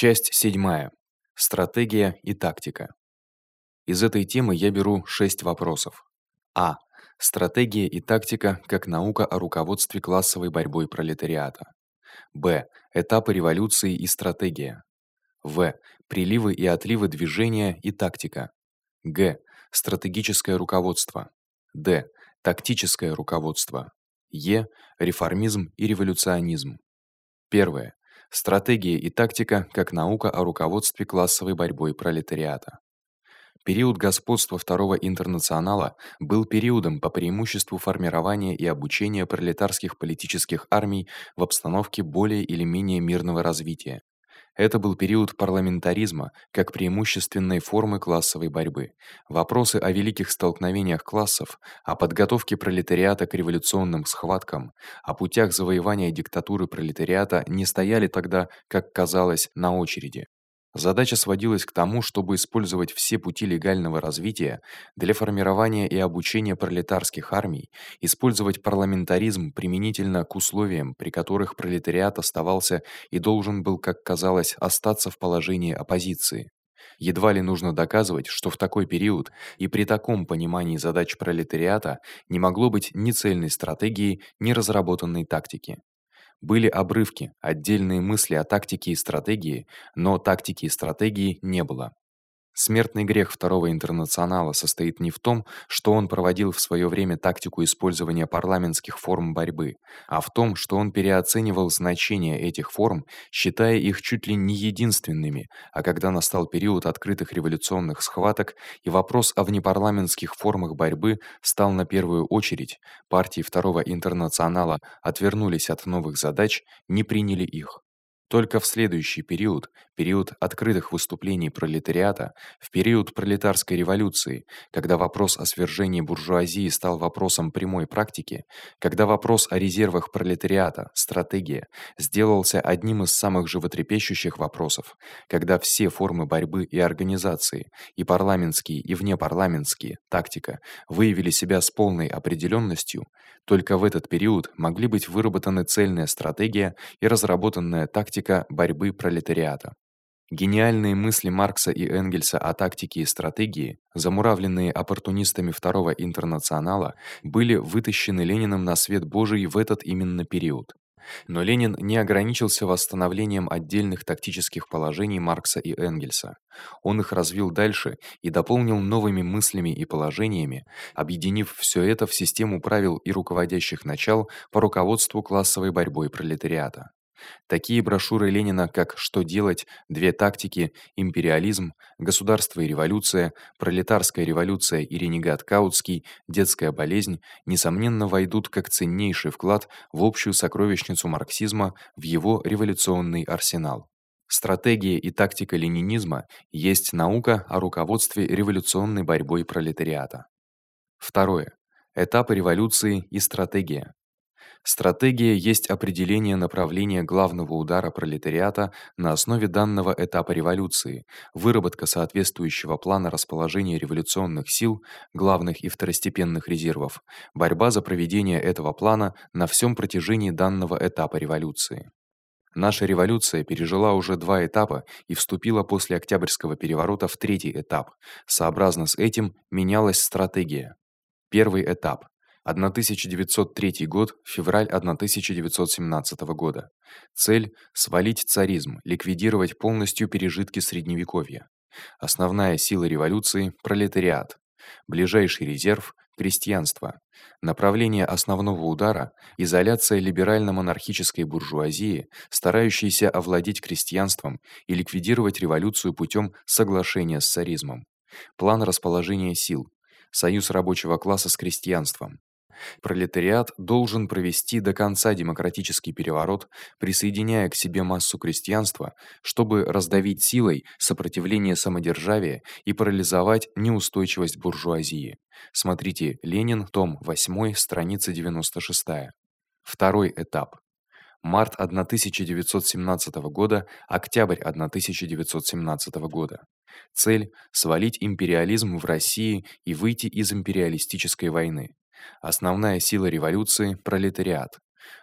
Часть седьмая. Стратегия и тактика. Из этой темы я беру 6 вопросов. А. Стратегия и тактика как наука о руководстве классовой борьбой пролетариата. Б. Этапы революции и стратегия. В. Приливы и отливы движения и тактика. Г. Стратегическое руководство. Д. Тактическое руководство. Е. Реформизм и революционизм. Первое. Стратегия и тактика как наука о руководстве классовой борьбой пролетариата. Период господства Второго интернационала был периодом по преимуществу формирования и обучения пролетарских политических армий в обстановке более или менее мирного развития. Это был период парламентаризма как преимущественной формы классовой борьбы. Вопросы о великих столкновениях классов, о подготовке пролетариата к революционным схваткам, о путях завоевания диктатуры пролетариата не стояли тогда, как казалось, на очереди. Задача сводилась к тому, чтобы использовать все пути легального развития для формирования и обучения пролетарских армий, использовать парламентаризм применительно к условиям, при которых пролетариат оставался и должен был, как казалось, остаться в положении оппозиции. Едва ли нужно доказывать, что в такой период и при таком понимании задач пролетариата не могло быть ни цельной стратегии, ни разработанной тактики. Были обрывки, отдельные мысли о тактике и стратегии, но тактики и стратегии не было. Смертный грех Второго интернационала состоит не в том, что он проводил в своё время тактику использования парламентских форм борьбы, а в том, что он переоценивал значение этих форм, считая их чуть ли не единственными, а когда настал период открытых революционных схваток и вопрос о внепарламентских формах борьбы стал на первую очередь, партии Второго интернационала отвернулись от новых задач, не приняли их. Только в следующий период, период открытых выступлений пролетариата, в период пролетарской революции, когда вопрос о свержении буржуазии стал вопросом прямой практики, когда вопрос о резервах пролетариата, стратегия, сделался одним из самых животрепещущих вопросов, когда все формы борьбы и организации, и парламентские, и внепарламентские, тактика, выявили себя с полной определённостью, только в этот период могли быть выработаны цельная стратегия и разработанная тактика тактика борьбы пролетариата. Гениальные мысли Маркса и Энгельса о тактике и стратегии, замуравленные оппортунистами Второго интернационала, были вытащены Лениным на свет Божий в этот именно период. Но Ленин не ограничился восстановлением отдельных тактических положений Маркса и Энгельса. Он их развил дальше и дополнил новыми мыслями и положениями, объединив всё это в систему правил и руководящих начал по руководству классовой борьбой пролетариата. Такие брошюры Ленина, как Что делать, Две тактики, Империализм, Государство и революция, Пролетарская революция и ренегат Каутский, Детская болезнь, несомненно войдут как ценнейший вклад в общую сокровищницу марксизма, в его революционный арсенал. Стратегия и тактика ленинизма есть наука о руководстве революционной борьбой пролетариата. Второе. Этапы революции и стратегия. Стратегия есть определение направления главного удара пролетариата на основе данного этапа революции, выработка соответствующего плана расположения революционных сил, главных и второстепенных резервов, борьба за проведение этого плана на всём протяжении данного этапа революции. Наша революция пережила уже два этапа и вступила после Октябрьского переворота в третий этап. Сообразно с этим менялась стратегия. Первый этап 1903 год, февраль 1917 года. Цель свалить царизм, ликвидировать полностью пережитки средневековья. Основная сила революции пролетариат. Ближайший резерв крестьянство. Направление основного удара изоляция либерально-монархической буржуазии, старающейся овладеть крестьянством и ликвидировать революцию путём соглашения с царизмом. План расположения сил. Союз рабочего класса с крестьянством. Пролетариат должен провести до конца демократический переворот, присоединяя к себе массу крестьянства, чтобы раздавить силой сопротивление самодержавия и парализовать неустойчивость буржуазии. Смотрите Ленин, том 8, страница 96. Второй этап. Март 1917 года, октябрь 1917 года. Цель свалить империализм в России и выйти из империалистической войны. Основная сила революции пролетариат.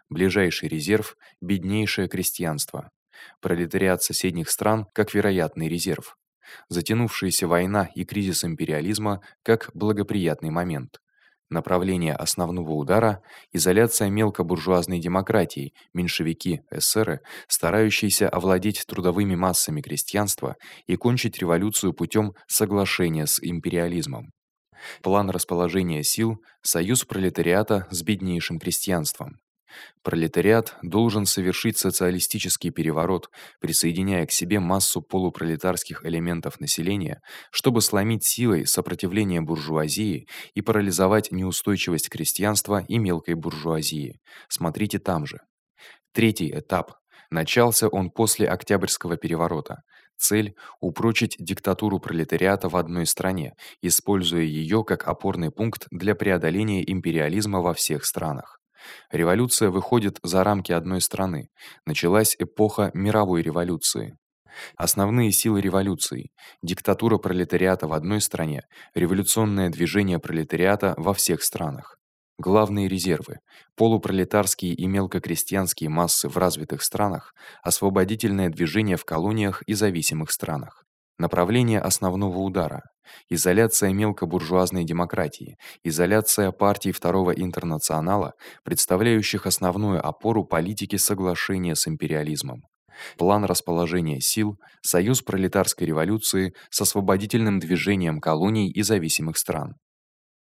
Ближайший резерв беднейшее крестьянство. пролетариат соседних стран как вероятный резерв, затянувшаяся война и кризис империализма как благоприятный момент. Направление основного удара изоляция мелкобуржуазной демократии, меньшевики, эсеры, старающиеся овладеть трудовыми массами крестьянства и кончить революцию путём соглашения с империализмом. План расположения сил союз пролетариата с беднейшим крестьянством. Пролетариат должен совершить социалистический переворот, присоединяя к себе массу полупролетарских элементов населения, чтобы сломить силой сопротивление буржуазии и парализовать неустойчивость крестьянства и мелкой буржуазии. Смотрите там же. Третий этап. Начался он после Октябрьского переворота. Цель упрочить диктатуру пролетариата в одной стране, используя её как опорный пункт для преодоления империализма во всех странах. Революция выходит за рамки одной страны. Началась эпоха мировой революции. Основные силы революции: диктатура пролетариата в одной стране, революционное движение пролетариата во всех странах. Главные резервы: полупролетарские и мелкокрестьянские массы в развитых странах, освободительное движение в колониях и зависимых странах. Направление основного удара: изоляция мелкобуржуазной демократии, изоляция партий Второго интернационала, представляющих основную опору политики соглашения с империализмом. План расположения сил, союз пролетарской революции с освободительным движением колоний и зависимых стран.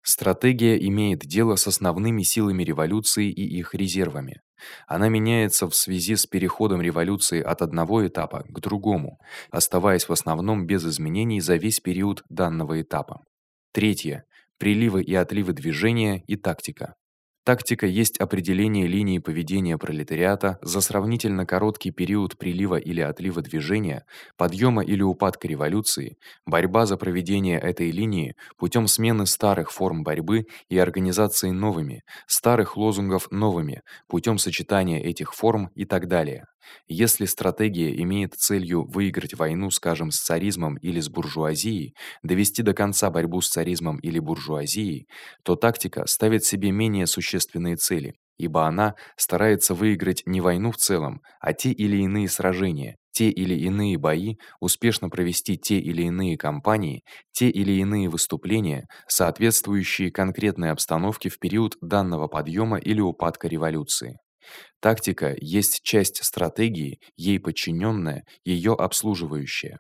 Стратегия имеет дело с основными силами революции и их резервами. Она меняется в связи с переходом революции от одного этапа к другому, оставаясь в основном без изменений за весь период данного этапа. Третье приливы и отливы движения и тактика. Тактика есть определение линии поведения пролетариата за сравнительно короткий период прилива или отлива движения, подъёма или упадка революции, борьба за проведение этой линии путём смены старых форм борьбы и организации новыми, старых лозунгов новыми, путём сочетания этих форм и так далее. Если стратегия имеет целью выиграть войну, скажем, с царизмом или с буржуазией, довести до конца борьбу с царизмом или буржуазией, то тактика ставит себе менее существенные цели, ибо она старается выиграть не войну в целом, а те или иные сражения, те или иные бои, успешно провести те или иные кампании, те или иные выступления, соответствующие конкретной обстановке в период данного подъёма или упадка революции. Тактика есть часть стратегии, ей подчинённая, её обслуживающая.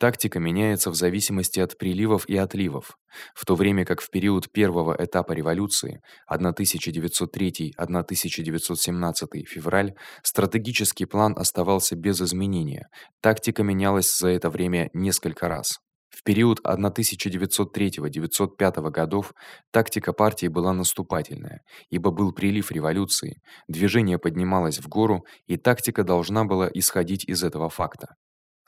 Тактика меняется в зависимости от приливов и отливов, в то время как в период первого этапа революции 1903-1917 февраль стратегический план оставался без изменения. Тактика менялась за это время несколько раз. В период 1903-1905 годов тактика партии была наступательная, ибо был прилив революции, движение поднималось в гору, и тактика должна была исходить из этого факта.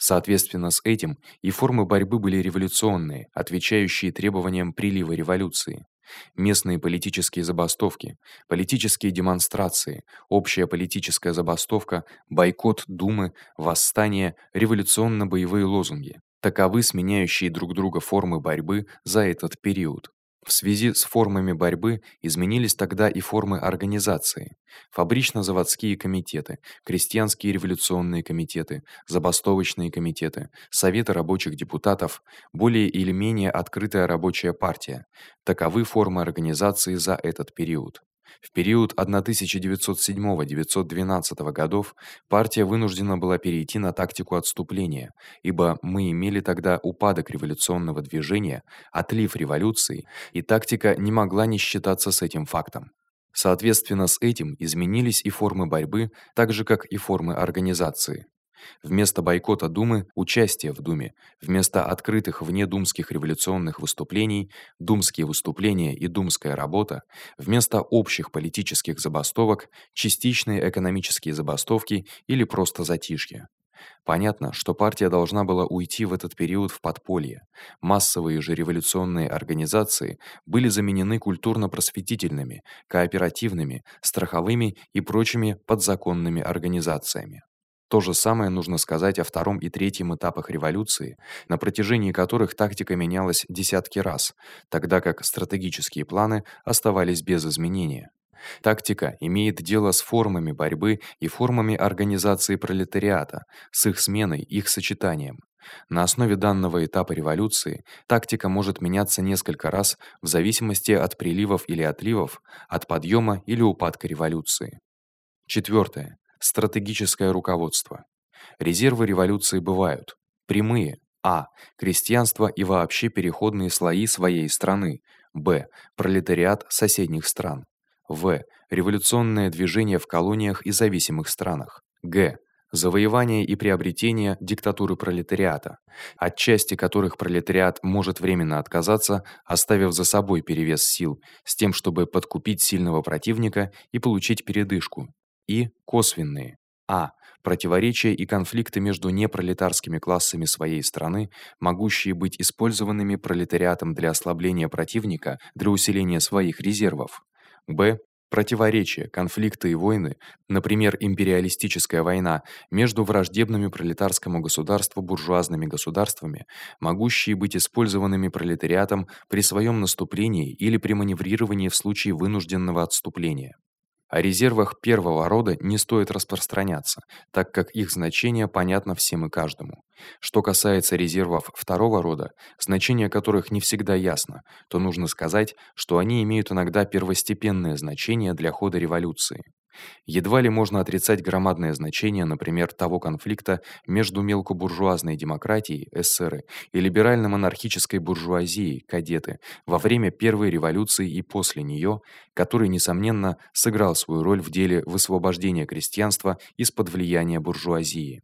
Соответственно с этим и формы борьбы были революционные, отвечающие требованиям прилива революции. Местные политические забастовки, политические демонстрации, общая политическая забастовка, бойкот думы, восстания, революционно-боевые лозунги таковы сменяющие друг друга формы борьбы за этот период. В связи с формами борьбы изменились тогда и формы организации. Фабрично-заводские комитеты, крестьянские революционные комитеты, забастовочные комитеты, советы рабочих депутатов, более или менее открытая рабочая партия. Таковы формы организации за этот период. В период 1907-912 годов партия вынуждена была перейти на тактику отступления, ибо мы имели тогда упадок революционного движения, отлив революции, и тактика не могла не считаться с этим фактом. Соответственно с этим изменились и формы борьбы, так же как и формы организации. Вместо бойкота Думы участие в Думе, вместо открытых внедумских революционных выступлений думские выступления и думская работа, вместо общих политических забастовок частичные экономические забастовки или просто затишье. Понятно, что партия должна была уйти в этот период в подполье. Массовые же революционные организации были заменены культурно-просветительными, кооперативными, страховыми и прочими подзаконными организациями. То же самое нужно сказать о втором и третьем этапах революции, на протяжении которых тактика менялась десятки раз, тогда как стратегические планы оставались без изменения. Тактика имеет дело с формами борьбы и формами организации пролетариата, с их сменой, их сочетанием. На основе данного этапа революции тактика может меняться несколько раз в зависимости от приливов или отливов, от подъёма или упадка революции. Четвёртое стратегическое руководство. Резервы революции бывают прямые: а. крестьянство и вообще переходные слои своей страны, б. пролетариат соседних стран, в. революционное движение в колониях и зависимых странах, г. завоевание и приобретение диктатуры пролетариата, от части которых пролетариат может временно отказаться, оставив за собой перевес сил, с тем чтобы подкупить сильного противника и получить передышку. И косвенные: а противоречия и конфликты между непролетарскими классами своей страны, могущие быть использованными пролетариатом для ослабления противника, для усиления своих резервов. Б противоречия, конфликты и войны, например, империалистическая война между враждебными пролетарскому государству буржуазными государствами, могущие быть использованными пролетариатом при своём наступлении или при маневрировании в случае вынужденного отступления. О резервах первого рода не стоит распространяться, так как их значение понятно всем и каждому. Что касается резервов второго рода, значение которых не всегда ясно, то нужно сказать, что они имеют иногда первостепенное значение для хода революции. Едва ли можно отрицать громадное значение, например, того конфликта между мелкобуржуазной демократией эсеры и либерально-монархической буржуазией кадеты во время первой революции и после неё, который несомненно сыграл свою роль в деле высвобождения крестьянства из-под влияния буржуазии.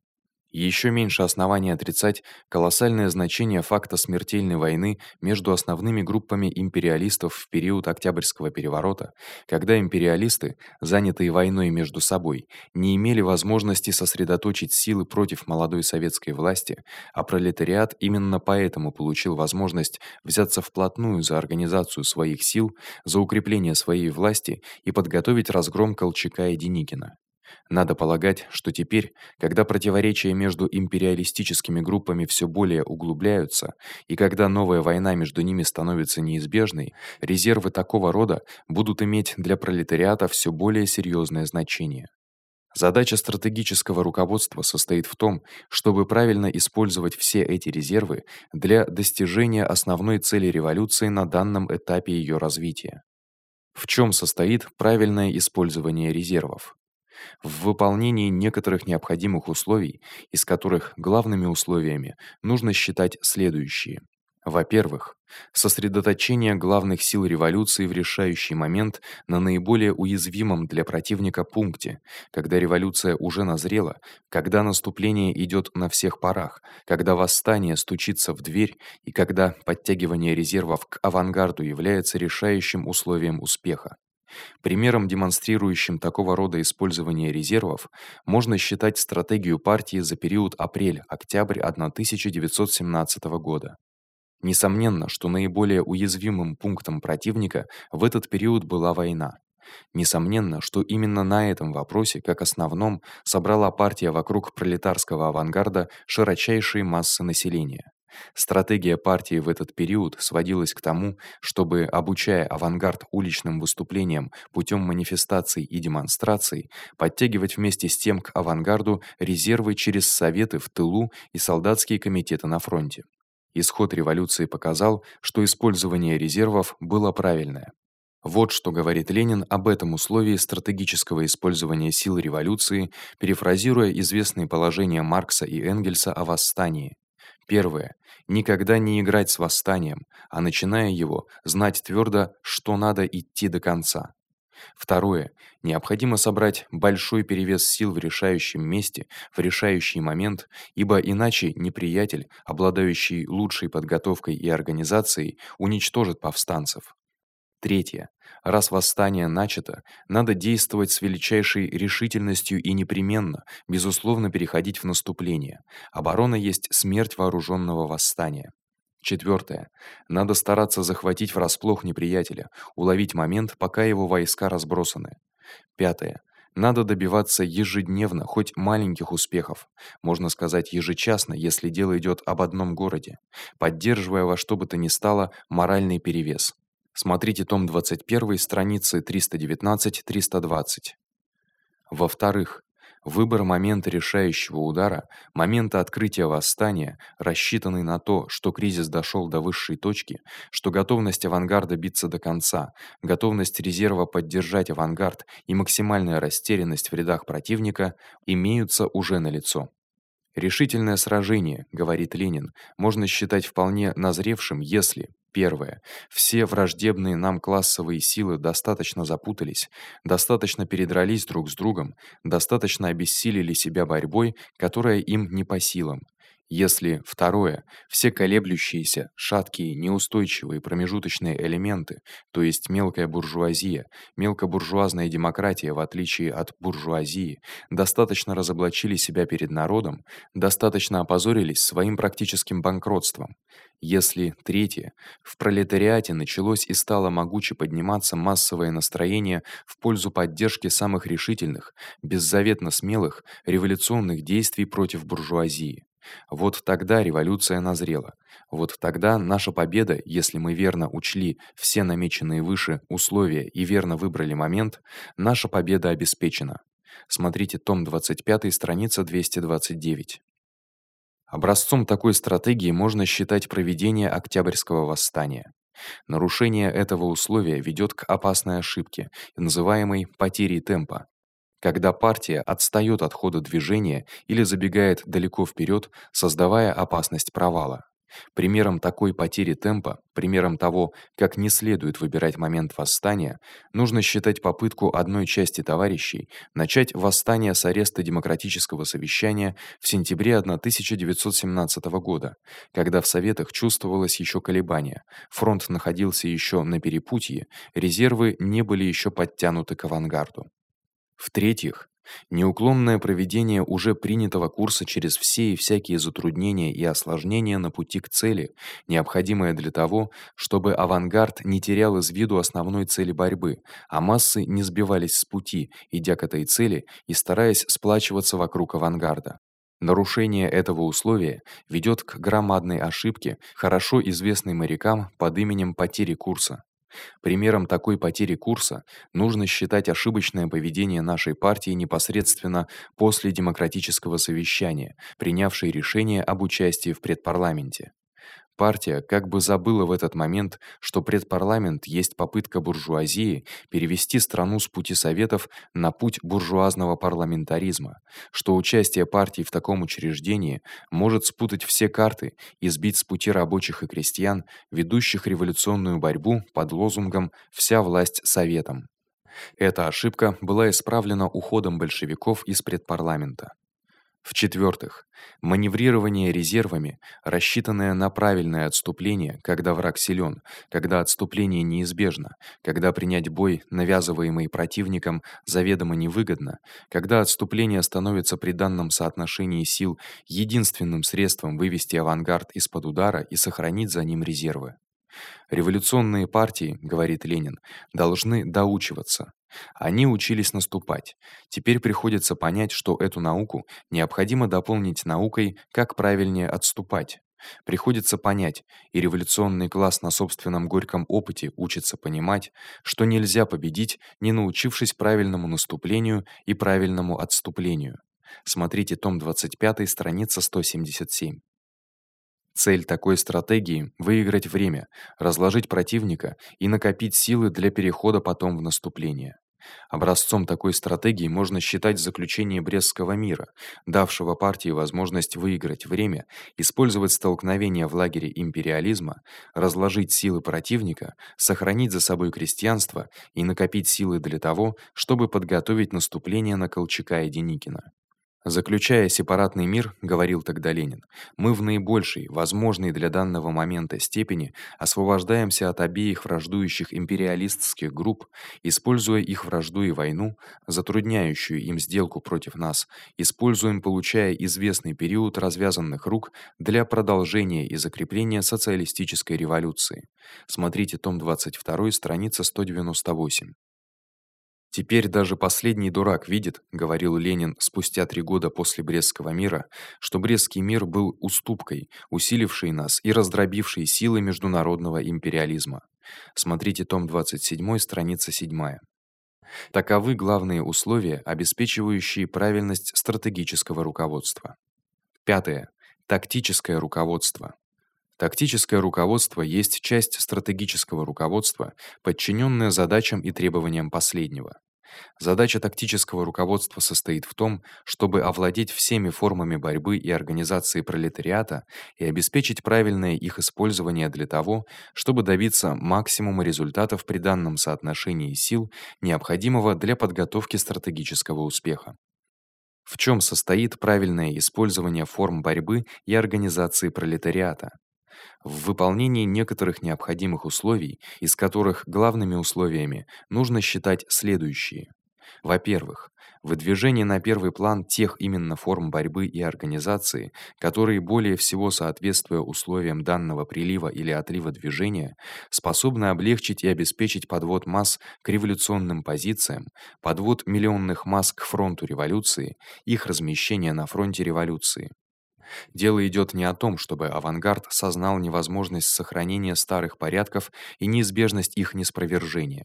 Ещё меньше оснований отрицать колоссальное значение факта смертельной войны между основными группами империалистов в период Октябрьского переворота, когда империалисты, занятые войной между собой, не имели возможности сосредоточить силы против молодой советской власти, а пролетариат именно поэтому получил возможность взяться вплотную за организацию своих сил, за укрепление своей власти и подготовить разгром Колчака и Деникина. Надо полагать, что теперь, когда противоречия между империалистическими группами всё более углубляются, и когда новая война между ними становится неизбежной, резервы такого рода будут иметь для пролетариата всё более серьёзное значение. Задача стратегического руководства состоит в том, чтобы правильно использовать все эти резервы для достижения основной цели революции на данном этапе её развития. В чём состоит правильное использование резервов? В выполнении некоторых необходимых условий, из которых главными условиями нужно считать следующие: во-первых, сосредоточение главных сил революции в решающий момент на наиболее уязвимом для противника пункте, когда революция уже назрела, когда наступление идёт на всех парах, когда восстание стучится в дверь и когда подтягивание резервов к авангарду является решающим условием успеха. Примером, демонстрирующим такого рода использование резервов, можно считать стратегию партии за период апрель-октябрь 1917 года. Несомненно, что наиболее уязвимым пунктом противника в этот период была война. Несомненно, что именно на этом вопросе, как основном, собрала партия вокруг пролетарского авангарда широчайшие массы населения. Стратегия партии в этот период сводилась к тому, чтобы обучая авангард уличным выступлениям путём манифестаций и демонстраций, подтягивать вместе с тем к авангарду резервы через советы в тылу и солдатские комитеты на фронте. Исход революции показал, что использование резервов было правильное. Вот что говорит Ленин об этом условии стратегического использования сил революции, перефразируя известные положения Маркса и Энгельса о восстании. Первое никогда не играть с восстанием, а начиная его, знать твёрдо, что надо идти до конца. Второе необходимо собрать большой перевес сил в решающем месте, в решающий момент, ибо иначе неприятель, обладающий лучшей подготовкой и организацией, уничтожит повстанцев. Третье. Раз восстание начато, надо действовать с величайшей решительностью и непременно, безусловно переходить в наступление. Оборона есть смерть вооружённого восстания. Четвёртое. Надо стараться захватить врасплох неприятеля, уловить момент, пока его войска разбросаны. Пятое. Надо добиваться ежедневно хоть маленьких успехов, можно сказать, ежечасно, если дело идёт об одном городе, поддерживая во что бы то ни стало моральный перевес. Смотрите том 21, страницы 319-320. Во-вторых, Выбор момента решающего удара, момента открытия восстания, рассчитанный на то, что кризис дошёл до высшей точки, что готовность авангарда биться до конца, готовность резерва поддержать авангард и максимальная растерянность в рядах противника имеются уже налицо. Решительное сражение, говорит Ленин, можно считать вполне назревшим, если Первое. Все враждебные нам классовые силы достаточно запутались, достаточно передрались друг с другом, достаточно обессилили себя борьбой, которая им не по силам. Если второе, все колеблющиеся, шаткие, неустойчивые промежуточные элементы, то есть мелкая буржуазия, мелкобуржуазная демократия в отличие от буржуазии, достаточно разоблачили себя перед народом, достаточно опозорились своим практическим банкротством. Если третье, в пролетариате началось и стало могуче подниматься массовое настроение в пользу поддержки самых решительных, беззаветно смелых революционных действий против буржуазии. Вот тогда революция назрела. Вот тогда наша победа, если мы верно учли все намеченные выше условия и верно выбрали момент, наша победа обеспечена. Смотрите том 25, страница 229. Образцом такой стратегии можно считать проведение Октябрьского восстания. Нарушение этого условия ведёт к опасной ошибке, называемой потерей темпа. Когда партия отстаёт от хода движения или забегает далеко вперёд, создавая опасность провала. Примером такой потери темпа, примером того, как не следует выбирать момент восстания, нужно считать попытку одной части товарищей начать восстание с ареста демократического совещания в сентябре 1917 года, когда в советах чувствовалось ещё колебание. Фронт находился ещё на перепутье, резервы не были ещё подтянуты к авангарду. В-третьих, неуклонное проведение уже принятого курса через все и всякие затруднения и осложнения на пути к цели, необходимое для того, чтобы авангард не терял из виду основной цели борьбы, а массы не сбивались с пути, идя к этой цели и стараясь сплачиваться вокруг авангарда. Нарушение этого условия ведёт к громадной ошибке, хорошо известной морякам под именем потери курса. Примером такой потери курса нужно считать ошибочное поведение нашей партии непосредственно после демократического совещания, принявшей решение об участии в предпарламенте. Партия как бы забыла в этот момент, что предпарламент есть попытка буржуазии перевести страну с пути советов на путь буржуазного парламентаризма, что участие партии в таком учреждении может спутать все карты и сбить с пути рабочих и крестьян, ведущих революционную борьбу под лозунгом вся власть советам. Эта ошибка была исправлена уходом большевиков из предпарламента. В-четвёртых, маневрирование резервами, рассчитанное на правильное отступление, когда враг силен, когда отступление неизбежно, когда принять бой, навязываемый противником, заведомо невыгодно, когда отступление становится при данном соотношении сил единственным средством вывести авангард из-под удара и сохранить за ним резервы. Революционные партии, говорит Ленин, должны доучиваться. Они учились наступать. Теперь приходится понять, что эту науку необходимо дополнить наукой, как правильнее отступать. Приходится понять, и революционный класс на собственном горьком опыте учится понимать, что нельзя победить, не научившись правильному наступлению и правильному отступлению. Смотрите том 25, страница 177. Цель такой стратегии выиграть время, разложить противника и накопить силы для перехода потом в наступление. Образцом такой стратегии можно считать заключение Брестского мира, давшего партии возможность выиграть время, использовать столкновение в лагере империализма, разложить силы противника, сохранить за собой крестьянство и накопить силы для того, чтобы подготовить наступление на Колчака и Деникина. Заключая сепаратный мир, говорил тогда Ленин, мы в наибольшей, возможной для данного момента степени освобождаемся от обеих враждующих империалистских групп, используя их вражду и войну, затрудняющую им сделку против нас, используем, получая известный период развязанных рук для продолжения и закрепления социалистической революции. Смотрите том 22, страница 198. Теперь даже последний дурак видит, говорил Ленин спустя три года после Брестского мира, что Брестский мир был уступкой, усилившей нас и раздробившей силы международного империализма. Смотрите том 27, страница 7. Таковы главные условия, обеспечивающие правильность стратегического руководства. Пятое. Тактическое руководство. Тактическое руководство есть часть стратегического руководства, подчинённая задачам и требованиям последнего. Задача тактического руководства состоит в том, чтобы овладеть всеми формами борьбы и организации пролетариата и обеспечить правильное их использование для того, чтобы добиться максимума результатов при данном соотношении сил, необходимого для подготовки стратегического успеха. В чём состоит правильное использование форм борьбы и организации пролетариата? В выполнении некоторых необходимых условий, из которых главными условиями нужно считать следующие: во-первых, выдвижение на первый план тех именно форм борьбы и организации, которые более всего соответствуя условиям данного прилива или отлива движения, способны облегчить и обеспечить подвод масс к революционным позициям, подвод миллионных масс к фронту революции, их размещение на фронте революции. Дело идёт не о том, чтобы авангард сознал невозможность сохранения старых порядков и неизбежность их неспровержения.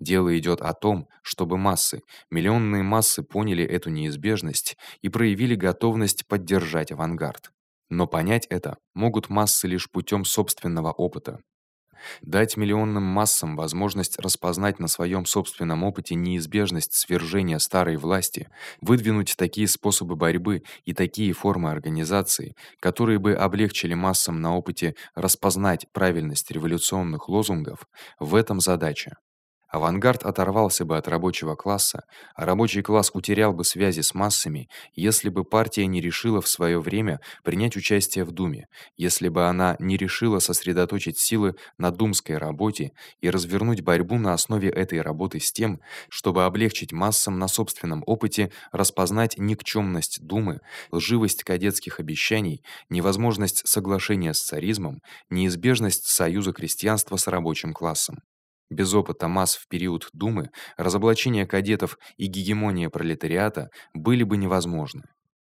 Дело идёт о том, чтобы массы, миллионные массы поняли эту неизбежность и проявили готовность поддержать авангард. Но понять это могут массы лишь путём собственного опыта. Дать миллионным массам возможность распознать на своём собственном опыте неизбежность свержения старой власти, выдвинуть такие способы борьбы и такие формы организации, которые бы облегчили массам на опыте распознать правильность революционных лозунгов в этом задача. Авангард оторвался бы от рабочего класса, а рабочий класс утерял бы связи с массами, если бы партия не решила в своё время принять участие в думе, если бы она не решила сосредоточить силы на думской работе и развернуть борьбу на основе этой работы с тем, чтобы облегчить массам на собственном опыте распознать никчёмность думы, лживость кадетских обещаний, невозможность соглашения с царизмом, неизбежность союза крестьянства с рабочим классом. Без опыта масс в период думы разоблачение кадетов и гегемония пролетариата были бы невозможны.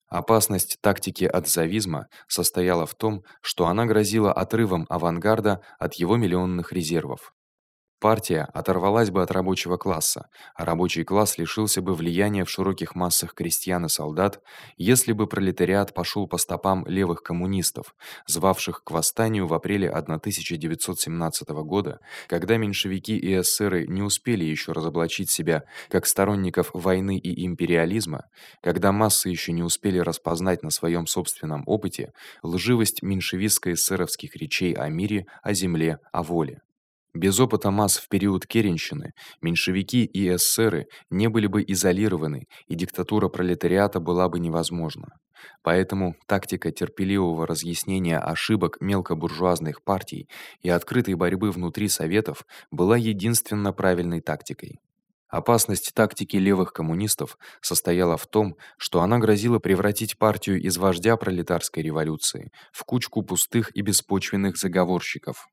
Опасность тактики отзавизма состояла в том, что она грозила отрывом авангарда от его миллионных резервов. Партия оторвалась бы от рабочего класса, а рабочий класс лишился бы влияния в широких массах крестьян и солдат, если бы пролетариат пошёл по стопам левых коммунистов, звавших к восстанию в апреле 1917 года, когда меньшевики и эсеры не успели ещё разоблачить себя как сторонников войны и империализма, когда массы ещё не успели распознать на своём собственном опыте лживость меньшевистско-эсеровских речей о мире, о земле, о воле. Без опыта масс в период керенщины меньшевики и эсеры не были бы изолированы, и диктатура пролетариата была бы невозможна. Поэтому тактика терпеливого разъяснения ошибок мелкобуржуазных партий и открытой борьбы внутри советов была единственно правильной тактикой. Опасность тактики левых коммунистов состояла в том, что она грозила превратить партию из вождя пролетарской революции в кучку пустых и беспочвенных заговорщиков.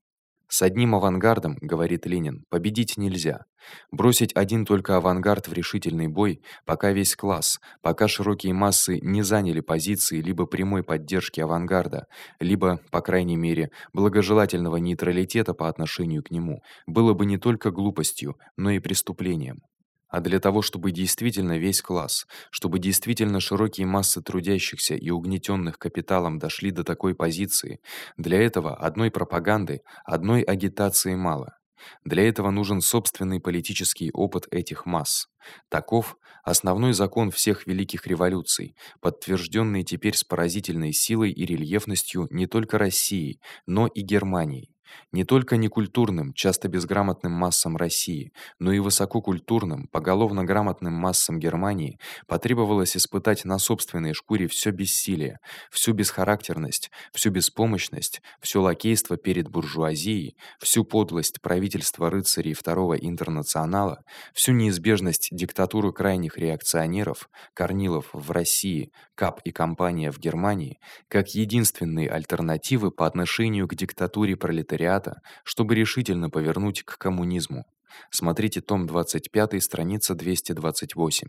С одним авангардом, говорит Ленин, победить нельзя. Бросить один только авангард в решительный бой, пока весь класс, пока широкие массы не заняли позиции либо прямой поддержки авангарда, либо, по крайней мере, благожелательного нейтралитета по отношению к нему, было бы не только глупостью, но и преступлением а для того, чтобы действительно весь класс, чтобы действительно широкие массы трудящихся и угнетённых капиталом дошли до такой позиции, для этого одной пропаганды, одной агитации мало. Для этого нужен собственный политический опыт этих масс. Таков основной закон всех великих революций, подтверждённый теперь с поразительной силой и рельефностью не только России, но и Германии не только некультурным, часто безграмотным массам России, но и высококультурным, поголовно грамотным массам Германии потребовалось испытать на собственной шкуре всё бессилие, всю бесхарактерность, всю беспомощность, всё лакейство перед буржуазией, всю подлость правительства рыцарей второго интернационала, всю неизбежность диктатуры крайних реакционеров, Корнилов в России, Кап и компания в Германии, как единственные альтернативы по отношению к диктатуре пролетариата пролетариата, чтобы решительно повернуть к коммунизму. Смотрите том 25, страница 228.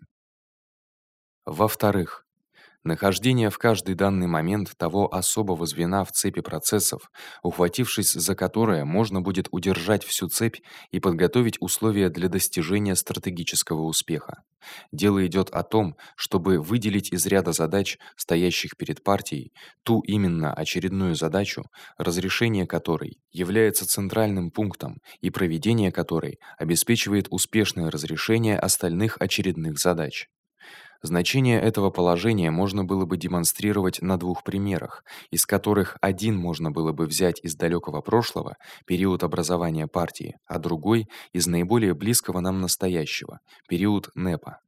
Во-вторых, Нахождение в каждый данный момент того особого звена в цепи процессов, ухватившись за которое можно будет удержать всю цепь и подготовить условия для достижения стратегического успеха. Дело идёт о том, чтобы выделить из ряда задач, стоящих перед партией, ту именно очередную задачу, разрешение которой является центральным пунктом и проведение которой обеспечивает успешное разрешение остальных очередных задач. Значение этого положения можно было бы демонстрировать на двух примерах, из которых один можно было бы взять из далёкого прошлого, период образования партии, а другой из наиболее близкого нам настоящего, период НЭПа.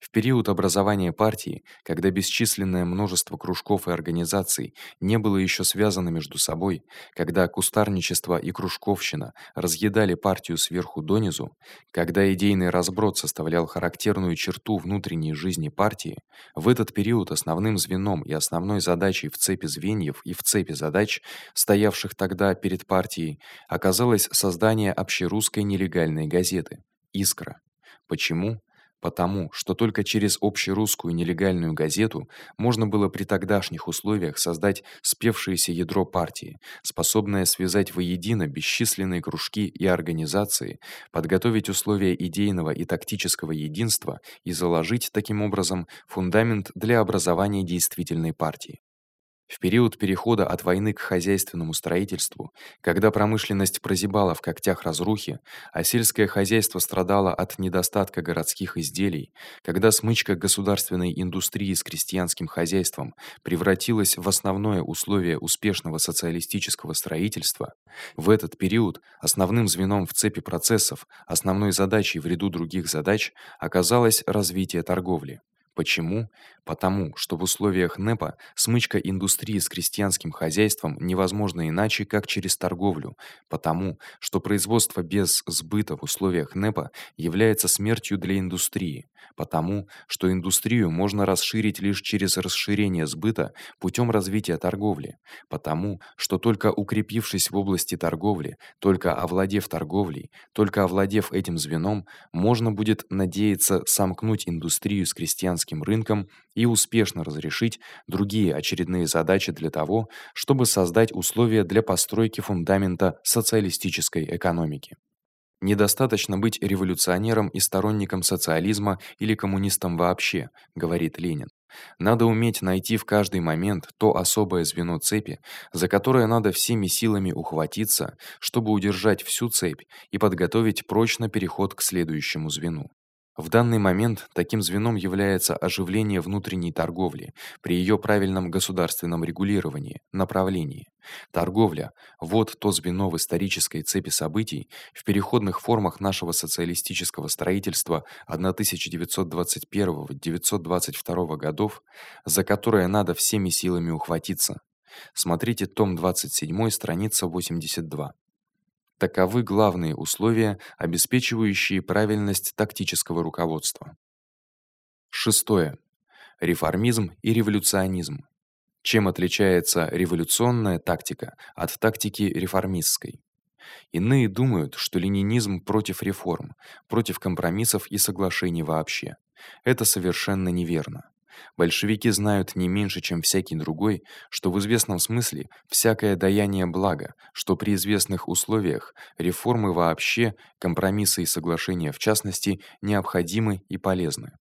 В период образования партии, когда бесчисленное множество кружков и организаций не было ещё связано между собой, когда кустарничество и кружковщина разъедали партию сверху донизу, когда идейный разброд составлял характерную черту внутренней жизни партии, в этот период основным звеном и основной задачей в цепи звеньев и в цепи задач, стоявших тогда перед партией, оказалось создание общерусской нелегальной газеты Искра. Почему? Потому, что только через общерусскую нелегальную газету можно было при тогдашних условиях создать спевшееся ядро партии, способное связать воедино бесчисленные кружки и организации, подготовить условия идейного и тактического единства и заложить таким образом фундамент для образования действительной партии. В период перехода от войны к хозяйственному строительству, когда промышленность прозябала в когтях разрухи, а сельское хозяйство страдало от недостатка городских изделий, когда смычка государственной индустрии с крестьянским хозяйством превратилась в основное условие успешного социалистического строительства, в этот период основным звеном в цепи процессов, основной задачей в ряду других задач оказалось развитие торговли. Почему? Потому, что в условиях НЭПа смычка индустрии с крестьянским хозяйством невозможна иначе, как через торговлю, потому, что производство без сбыта в условиях НЭПа является смертью для индустрии, потому, что индустрию можно расширить лишь через расширение сбыта путём развития торговли, потому, что только укрепившись в области торговли, только овладев торговлей, только овладев этим звеном, можно будет надеяться сомкнуть индустрию с крестьянским рынком и успешно разрешить другие очередные задачи для того, чтобы создать условия для постройки фундамента социалистической экономики. Недостаточно быть революционером и сторонником социализма или коммунистом вообще, говорит Ленин. Надо уметь найти в каждый момент то особое звено цепи, за которое надо всеми силами ухватиться, чтобы удержать всю цепь и подготовить прочно переход к следующему звену. В данный момент таким звеном является оживление внутренней торговли при её правильном государственном регулировании, направлении. Торговля вот то звено в исторической цепи событий в переходных формах нашего социалистического строительства 1921-1922 годов, за которое надо всеми силами ухватиться. Смотрите том 27, страница 82. Таковы главные условия, обеспечивающие правильность тактического руководства. Шестое. Реформизм и революционизм. Чем отличается революционная тактика от тактики реформистской? Иные думают, что ленинизм против реформ, против компромиссов и соглашений вообще. Это совершенно неверно. Большевики знают не меньше, чем всякий другой, что в известном смысле всякое даяние благо, что при известных условиях реформы вообще, компромиссы и соглашения в частности необходимы и полезны.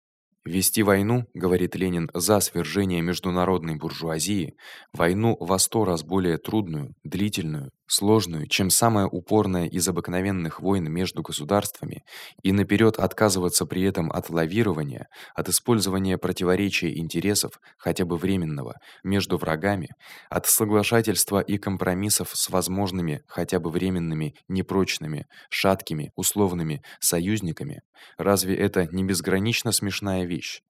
Вести войну, говорит Ленин, за свержение международной буржуазии, войну во сто раз более трудную, длительную, сложную, чем самая упорная из обыкновенных войн между государствами, и наперёд отказываться при этом от лавирования, от использования противоречия интересов, хотя бы временного, между врагами, от соглашательства и компромиссов с возможными, хотя бы временными, непрочными, шаткими, условными союзниками. Разве это не безгранично смешная вещь?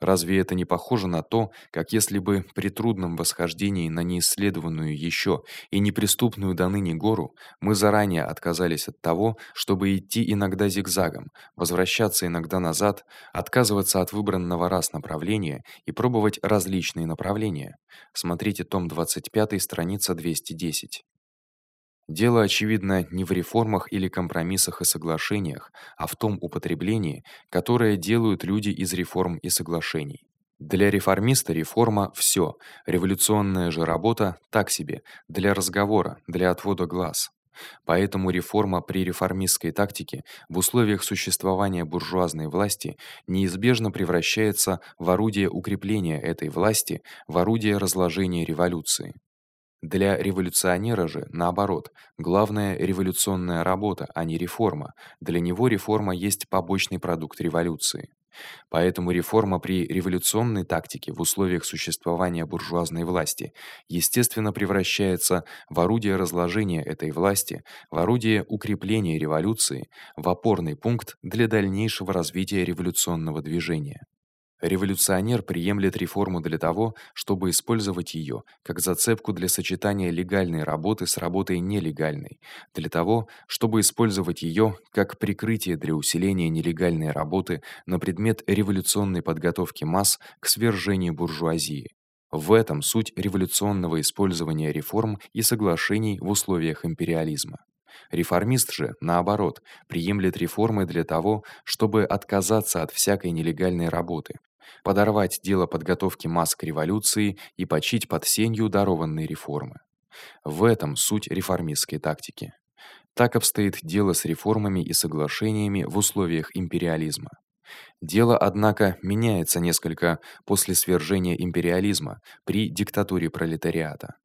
Разве это не похоже на то, как если бы при трудном восхождении на неисследованную ещё и неприступную до ныне гору мы заранее отказались от того, чтобы идти иногда зигзагом, возвращаться иногда назад, отказываться от выбранного раз направления и пробовать различные направления. Смотрите том 25, страница 210. Дело очевидно не в реформах или компромиссах и соглашениях, а в том употреблении, которое делают люди из реформ и соглашений. Для реформиста реформа всё, революционная же работа так себе, для разговора, для отвода глаз. Поэтому реформа при реформистской тактике в условиях существования буржуазной власти неизбежно превращается в орудие укрепления этой власти, в орудие разложения революции. Для революционера же, наоборот, главная революционная работа, а не реформа. Для него реформа есть побочный продукт революции. Поэтому реформа при революционной тактике в условиях существования буржуазной власти естественно превращается в орудие разложения этой власти, в орудие укрепления революции, в опорный пункт для дальнейшего развития революционного движения. Революционер приемлет реформу для того, чтобы использовать её как зацепку для сочетания легальной работы с работой нелегальной, для того, чтобы использовать её как прикрытие для усиления нелегальной работы на предмет революционной подготовки масс к свержению буржуазии. В этом суть революционного использования реформ и соглашений в условиях империализма. Реформист же, наоборот, приемлет реформы для того, чтобы отказаться от всякой нелегальной работы, подорвать дело подготовки масс к революции и почить под сенью дарованной реформы. В этом суть реформистской тактики. Так обстоит дело с реформами и соглашениями в условиях империализма. Дело, однако, меняется несколько после свержения империализма при диктатуре пролетариата.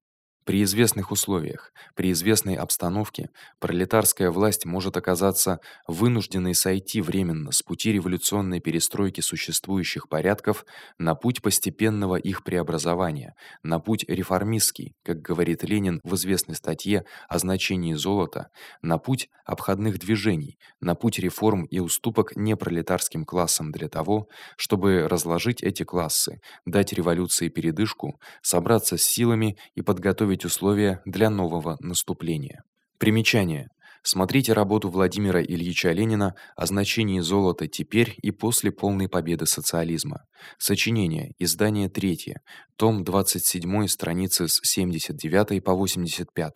При известных условиях, при известной обстановке пролетарская власть может оказаться вынужденной сойти временно с пути революционной перестройки существующих порядков на путь постепенного их преобразования, на путь реформистский, как говорит Ленин в известной статье о значении золота, на путь обходных движений, на путь реформ и уступок непролетарским классам для того, чтобы разложить эти классы, дать революции передышку, собраться с силами и подготовить условия для нового наступления. Примечание: Смотрите работу Владимира Ильича Ленина о значении золота теперь и после полной победы социализма. Сочинение, издание 3, том 27, страницы с 79 по 85.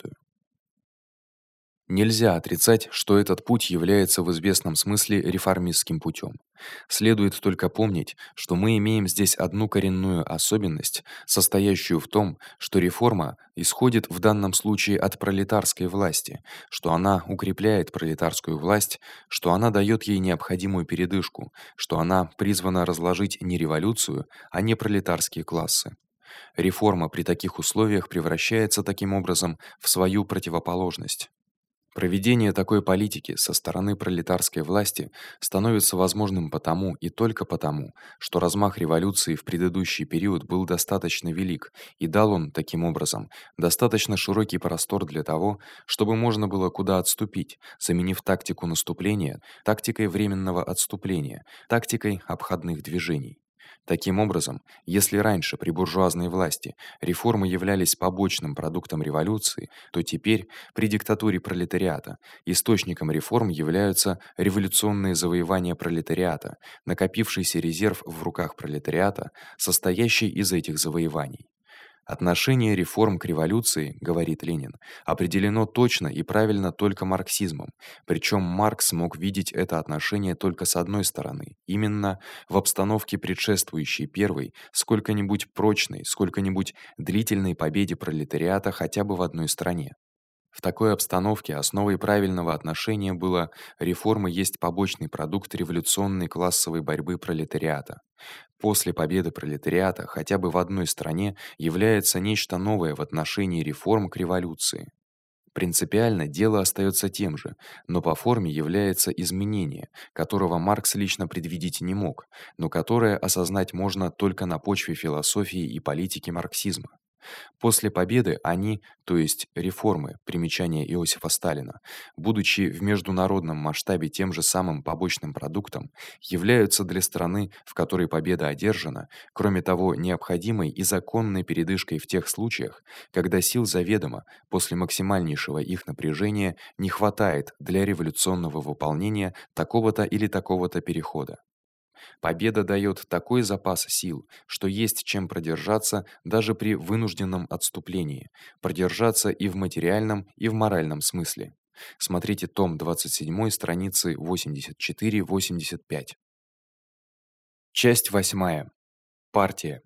Нельзя отрицать, что этот путь является в известном смысле реформистским путём. Следует только помнить, что мы имеем здесь одну коренную особенность, состоящую в том, что реформа исходит в данном случае от пролетарской власти, что она укрепляет пролетарскую власть, что она даёт ей необходимую передышку, что она призвана разложить не революцию, а не пролетарские классы. Реформа при таких условиях превращается таким образом в свою противоположность. Проведение такой политики со стороны пролетарской власти становится возможным потому и только потому, что размах революции в предыдущий период был достаточно велик, и дал он таким образом достаточно широкий простор для того, чтобы можно было куда отступить, заменив тактику наступления тактикой временного отступления, тактикой обходных движений. Таким образом, если раньше при буржуазной власти реформы являлись побочным продуктом революции, то теперь при диктатуре пролетариата источником реформ являются революционные завоевания пролетариата, накопившийся резерв в руках пролетариата, состоящий из этих завоеваний. Отношение реформ к революции, говорит Ленин, определено точно и правильно только марксизмом. Причём Маркс мог видеть это отношение только с одной стороны, именно в обстановке предшествующей первой, сколько-нибудь прочной, сколько-нибудь длительной победе пролетариата хотя бы в одной стране. В такой обстановке основой правильного отношения было реформа есть побочный продукт революционной классовой борьбы пролетариата. После победы пролетариата хотя бы в одной стране является нечто новое в отношении реформ к революции. Принципиально дело остаётся тем же, но по форме является изменение, которого Маркс лично предвидеть не мог, но которое осознать можно только на почве философии и политики марксизма. После победы они, то есть реформы, примечание Иосифа Сталина, будучи в международном масштабе тем же самым побочным продуктом, являются для страны, в которой победа одержана, кроме того, необходимой и законной передышкой в тех случаях, когда сил заведомо после максимальнейшего их напряжения не хватает для революционного выполнения такого-то или такого-то перехода. Победа даёт такой запас сил, что есть чем продержаться даже при вынужденном отступлении, продержаться и в материальном, и в моральном смысле. Смотрите том 27, страницы 84-85. Часть 8. Партия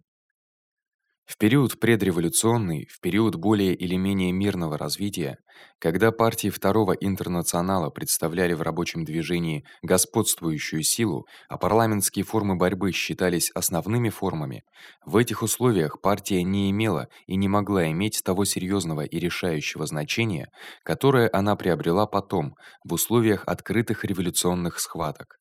в период предреволюционный, в период более или менее мирного развития, когда партии Второго интернационала представляли в рабочем движении господствующую силу, а парламентские формы борьбы считались основными формами, в этих условиях партия не имела и не могла иметь того серьёзного и решающего значения, которое она приобрела потом в условиях открытых революционных схваток.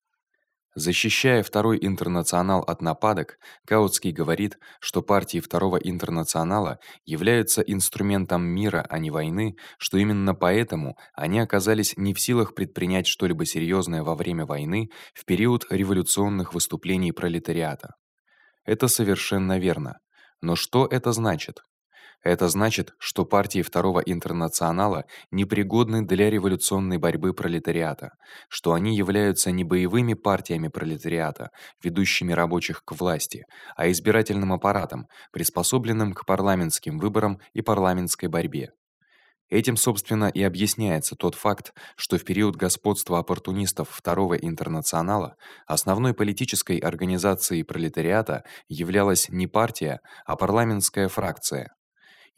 Защищая Второй интернационал от нападок, Каутский говорит, что партии Второго интернационала являются инструментом мира, а не войны, что именно поэтому они оказались не в силах предпринять что-либо серьёзное во время войны в период революционных выступлений пролетариата. Это совершенно верно. Но что это значит? Это значит, что партии Второго интернационала непригодны для революционной борьбы пролетариата, что они являются не боевыми партиями пролетариата, ведущими рабочих к власти, а избирательным аппаратом, приспособленным к парламентским выборам и парламентской борьбе. Этим, собственно, и объясняется тот факт, что в период господства оппортунистов Второго интернационала основной политической организацией пролетариата являлась не партия, а парламентская фракция.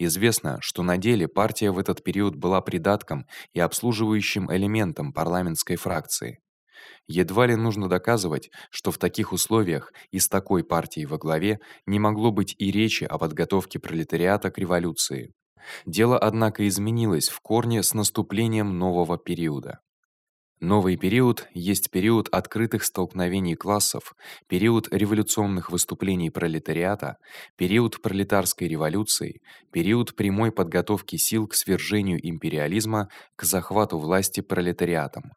Известно, что на деле партия в этот период была придатком и обслуживающим элементом парламентской фракции. Едва ли нужно доказывать, что в таких условиях и с такой партией во главе не могло быть и речи о подготовке пролетариата к революции. Дело однако изменилось в корне с наступлением нового периода. Новый период есть период открытых столкновений классов, период революционных выступлений пролетариата, период пролетарской революции, период прямой подготовки сил к свержению империализма, к захвату власти пролетариатом.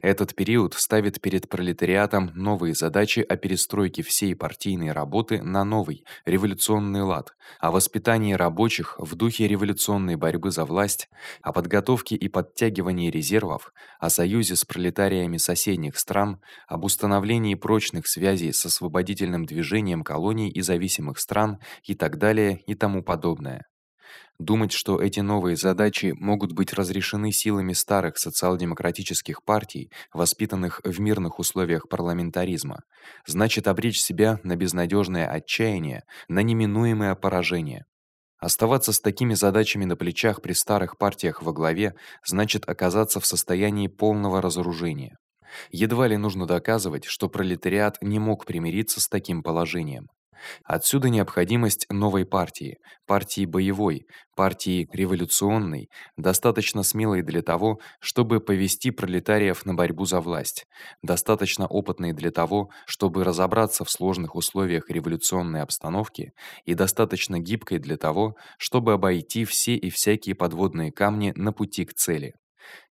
Этот период ставит перед пролетариатом новые задачи о перестройке всей партийной работы на новый революционный лад, о воспитании рабочих в духе революционной борьбы за власть, о подготовке и подтягивании резервов, о союзе с пролетариями соседних стран, об установлении прочных связей с освободительным движением колоний и зависимых стран и так далее и тому подобное. Думать, что эти новые задачи могут быть разрешены силами старых социал-демократических партий, воспитанных в мирных условиях парламентаризма, значит обречь себя на безнадёжное отчаяние, на неминуемое поражение. Оставаться с такими задачами на плечах при старых партиях во главе значит оказаться в состоянии полного разоружения. Едва ли нужно доказывать, что пролетариат не мог примириться с таким положением. Отсюда необходимость новой партии, партии боевой, партии революционной, достаточно смелой для того, чтобы повести пролетариев на борьбу за власть, достаточно опытной для того, чтобы разобраться в сложных условиях революционной обстановки и достаточно гибкой для того, чтобы обойти все и всякие подводные камни на пути к цели.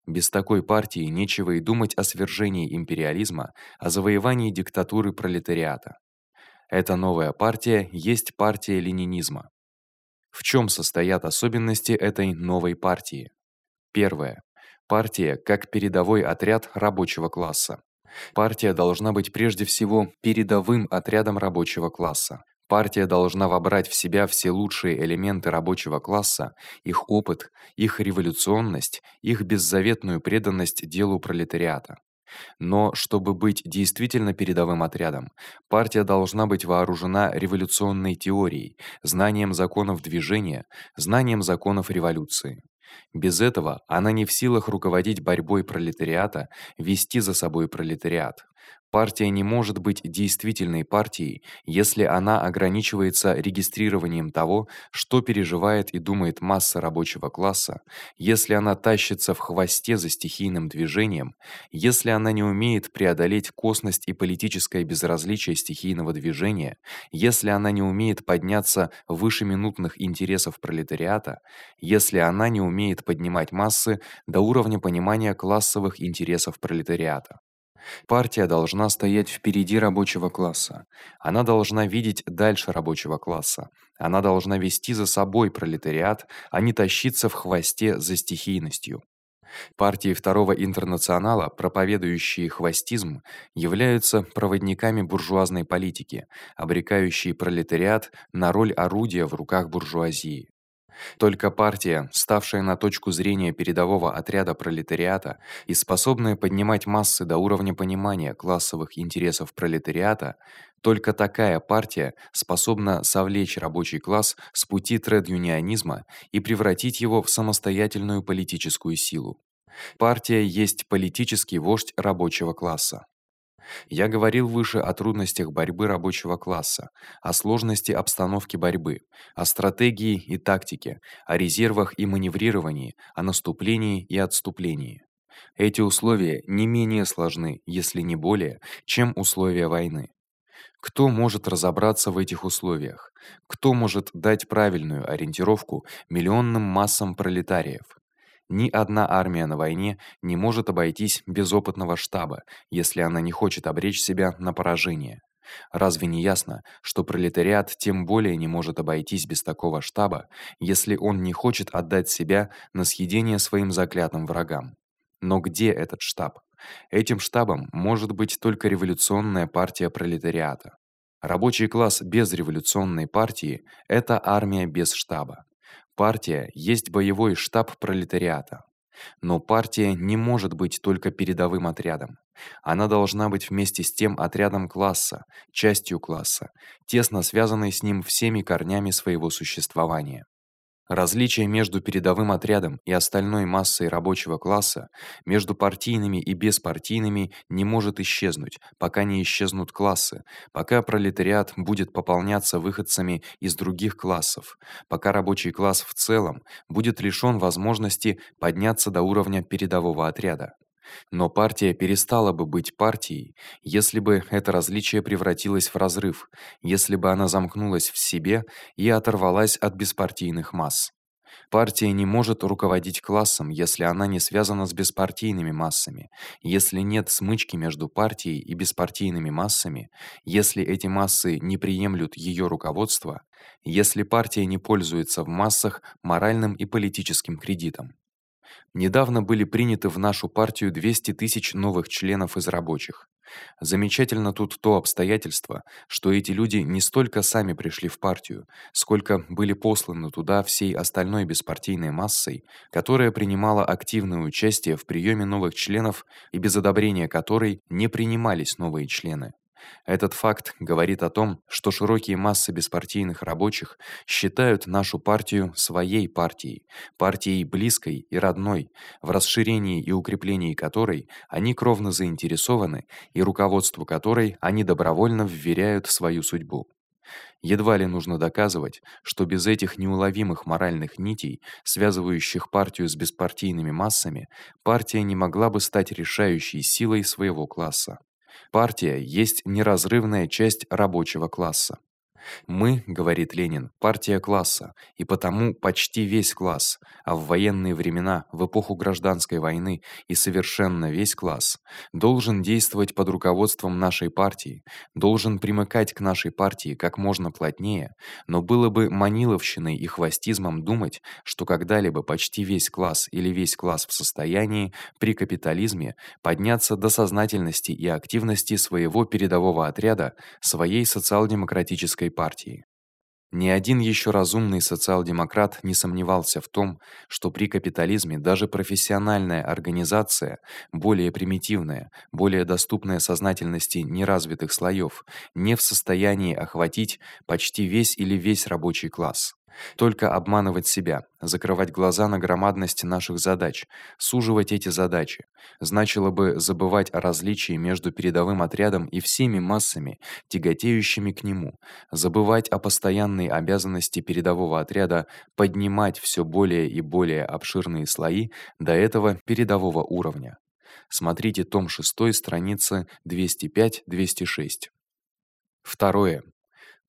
Без такой партии нечего и думать о свержении империализма, о завоевании диктатуры пролетариата. Эта новая партия есть партия ленинизма. В чём состоят особенности этой новой партии? Первое. Партия как передовой отряд рабочего класса. Партия должна быть прежде всего передовым отрядом рабочего класса. Партия должна вобрать в себя все лучшие элементы рабочего класса, их опыт, их революционность, их беззаветную преданность делу пролетариата. Но чтобы быть действительно передовым отрядом, партия должна быть вооружена революционной теорией, знанием законов движения, знанием законов революции. Без этого она не в силах руководить борьбой пролетариата, вести за собой пролетариат. Партия не может быть действительной партией, если она ограничивается регистрированием того, что переживает и думает масса рабочего класса, если она тащится в хвосте за стихийным движением, если она не умеет преодолеть косность и политическое безразличие стихийного движения, если она не умеет подняться выше минутных интересов пролетариата, если она не умеет поднимать массы до уровня понимания классовых интересов пролетариата. Партия должна стоять впереди рабочего класса. Она должна видеть дальше рабочего класса. Она должна вести за собой пролетариат, а не тащиться в хвосте за стихийностью. Партии Второго интернационала, проповедующие хвостизм, являются проводниками буржуазной политики, обрекающие пролетариат на роль орудия в руках буржуазии. Только партия, ставшая на точку зрения передового отряда пролетариата и способная поднимать массы до уровня понимания классовых интересов пролетариата, только такая партия способна совлечь рабочий класс с пути тред-юнионизма и превратить его в самостоятельную политическую силу. Партия есть политический вождь рабочего класса. Я говорил выше о трудностях борьбы рабочего класса, о сложности обстановки борьбы, о стратегии и тактике, о резервах и маневрировании, о наступлении и отступлении. Эти условия не менее сложны, если не более, чем условия войны. Кто может разобраться в этих условиях? Кто может дать правильную ориентировку миллионным массам пролетариев? Ни одна армия на войне не может обойтись без опытного штаба, если она не хочет обречь себя на поражение. Разве не ясно, что пролетариат тем более не может обойтись без такого штаба, если он не хочет отдать себя на съедение своим заклятым врагам? Но где этот штаб? Этим штабом может быть только революционная партия пролетариата. Рабочий класс без революционной партии это армия без штаба. Партия есть боевой штаб пролетариата. Но партия не может быть только передовым отрядом. Она должна быть вместе с тем отрядом класса, частью класса, тесно связанной с ним всеми корнями своего существования. Различие между передовым отрядом и остальной массой рабочего класса, между партийными и беспартийными не может исчезнуть, пока не исчезнут классы, пока пролетариат будет пополняться выходцами из других классов, пока рабочий класс в целом будет лишён возможности подняться до уровня передового отряда. Но партия перестала бы быть партией, если бы это различие превратилось в разрыв, если бы она замкнулась в себе и оторвалась от беспартийных масс. Партия не может руководить классом, если она не связана с беспартийными массами, если нет смычки между партией и беспартийными массами, если эти массы не приемлют её руководство, если партия не пользуется в массах моральным и политическим кредитом. Недавно были приняты в нашу партию 200 тысяч новых членов из рабочих. Замечательно тут то обстоятельство, что эти люди не столько сами пришли в партию, сколько были посланы туда всей остальной беспартийной массой, которая принимала активное участие в приёме новых членов и без одобрения которой не принимались новые члены. Этот факт говорит о том, что широкие массы беспартийных рабочих считают нашу партию своей партией, партией близкой и родной, в расширении и укреплении которой они кровно заинтересованы и руководству которой они добровольно вверяют свою судьбу. Едва ли нужно доказывать, что без этих неуловимых моральных нитей, связывающих партию с беспартийными массами, партия не могла бы стать решающей силой своего класса. Партия есть неразрывная часть рабочего класса. Мы, говорит Ленин, партия класса, и потому почти весь класс, а в военные времена, в эпоху гражданской войны и совершенно весь класс должен действовать под руководством нашей партии, должен примыкать к нашей партии как можно плотнее, но было бы маниловщиной и хвостизмом думать, что когда-либо почти весь класс или весь класс в состоянии при капитализме подняться до сознательности и активности своего передового отряда, своей социал-демократической партии. Ни один ещё разумный социал-демократ не сомневался в том, что при капитализме даже профессиональная организация, более примитивная, более доступная сознательности неразвитых слоёв, не в состоянии охватить почти весь или весь рабочий класс. Только обманывать себя, закрывать глаза на громадность наших задач, суживать эти задачи, значило бы забывать о различии между передовым отрядом и всеми массами, тяготеющими к нему, забывать о постоянной обязанности передового отряда поднимать всё более и более обширные слои до этого передового уровня. Смотрите том 6, страница 205-206. Второе.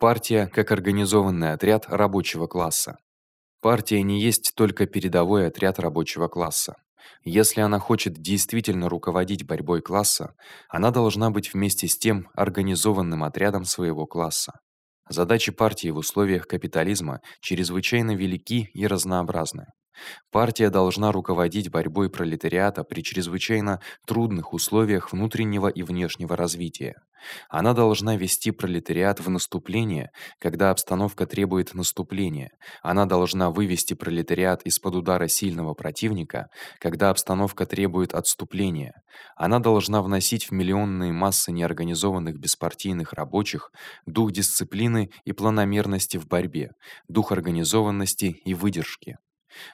Партия как организованный отряд рабочего класса. Партия не есть только передовой отряд рабочего класса. Если она хочет действительно руководить борьбой класса, она должна быть вместе с тем организованным отрядом своего класса. Задачи партии в условиях капитализма чрезвычайно велики и разнообразны. Партия должна руководить борьбой пролетариата при чрезвычайно трудных условиях внутреннего и внешнего развития. Она должна вести пролетариат в наступление, когда обстановка требует наступления. Она должна вывести пролетариат из-под удара сильного противника, когда обстановка требует отступления. Она должна вносить в миллионные массы неорганизованных беспартийных рабочих дух дисциплины и планомерности в борьбе, дух организованности и выдержки.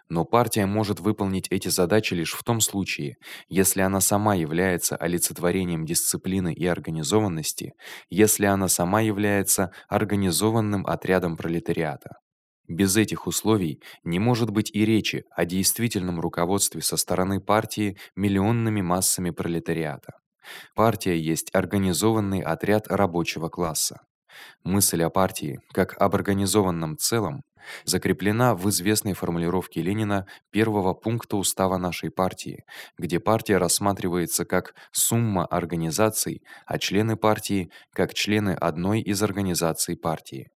Но партия может выполнить эти задачи лишь в том случае, если она сама является олицетворением дисциплины и организованности, если она сама является организованным отрядом пролетариата. Без этих условий не может быть и речи о действительном руководстве со стороны партии миллионными массами пролетариата. Партия есть организованный отряд рабочего класса. Мысль о партии как об организованном целом закреплена в известной формулировке Ленина первого пункта устава нашей партии, где партия рассматривается как сумма организаций, а члены партии как члены одной из организаций партии.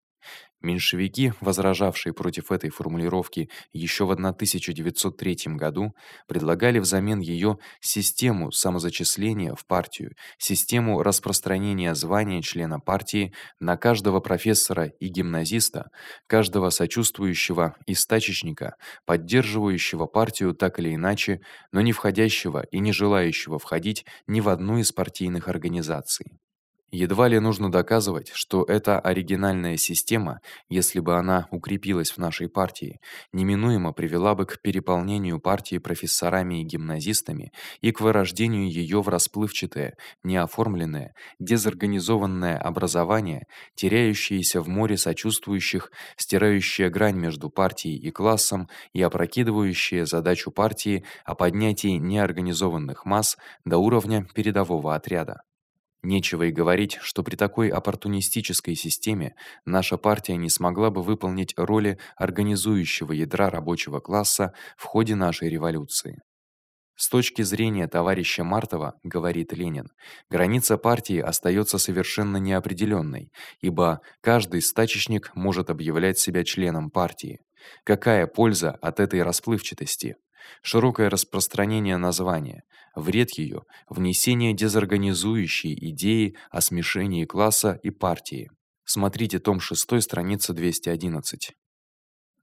Меньшевики, возражавшие против этой формулировки ещё в 1903 году, предлагали взамен её систему самозачисления в партию, систему распространения звания члена партии на каждого профессора и гимназиста, каждого сочувствующего и стачечника, поддерживающего партию так или иначе, но не входящего и не желающего входить ни в одну из партийных организаций. Едва ли нужно доказывать, что эта оригинальная система, если бы она укрепилась в нашей партии, неминуемо привела бы к переполнению партии профессорами и гимназистами и к вырождению её в расплывчатое, неоформленное, дезорганизованное образование, теряющееся в море сочувствующих, стирающее грань между партией и классом и опрокидывающее задачу партии о поднятии неорганизованных масс до уровня передового отряда. Нечего и говорить, что при такой оппортунистической системе наша партия не смогла бы выполнить роли организующего ядра рабочего класса в ходе нашей революции. С точки зрения товарища Мартова, говорит Ленин, граница партии остаётся совершенно неопределённой, ибо каждый стачечник может объявлять себя членом партии. Какая польза от этой расплывчатости? Широкое распространение названия, вред её внесение дезорганизующей идеи о смешении класса и партии. Смотрите том 6, страница 211.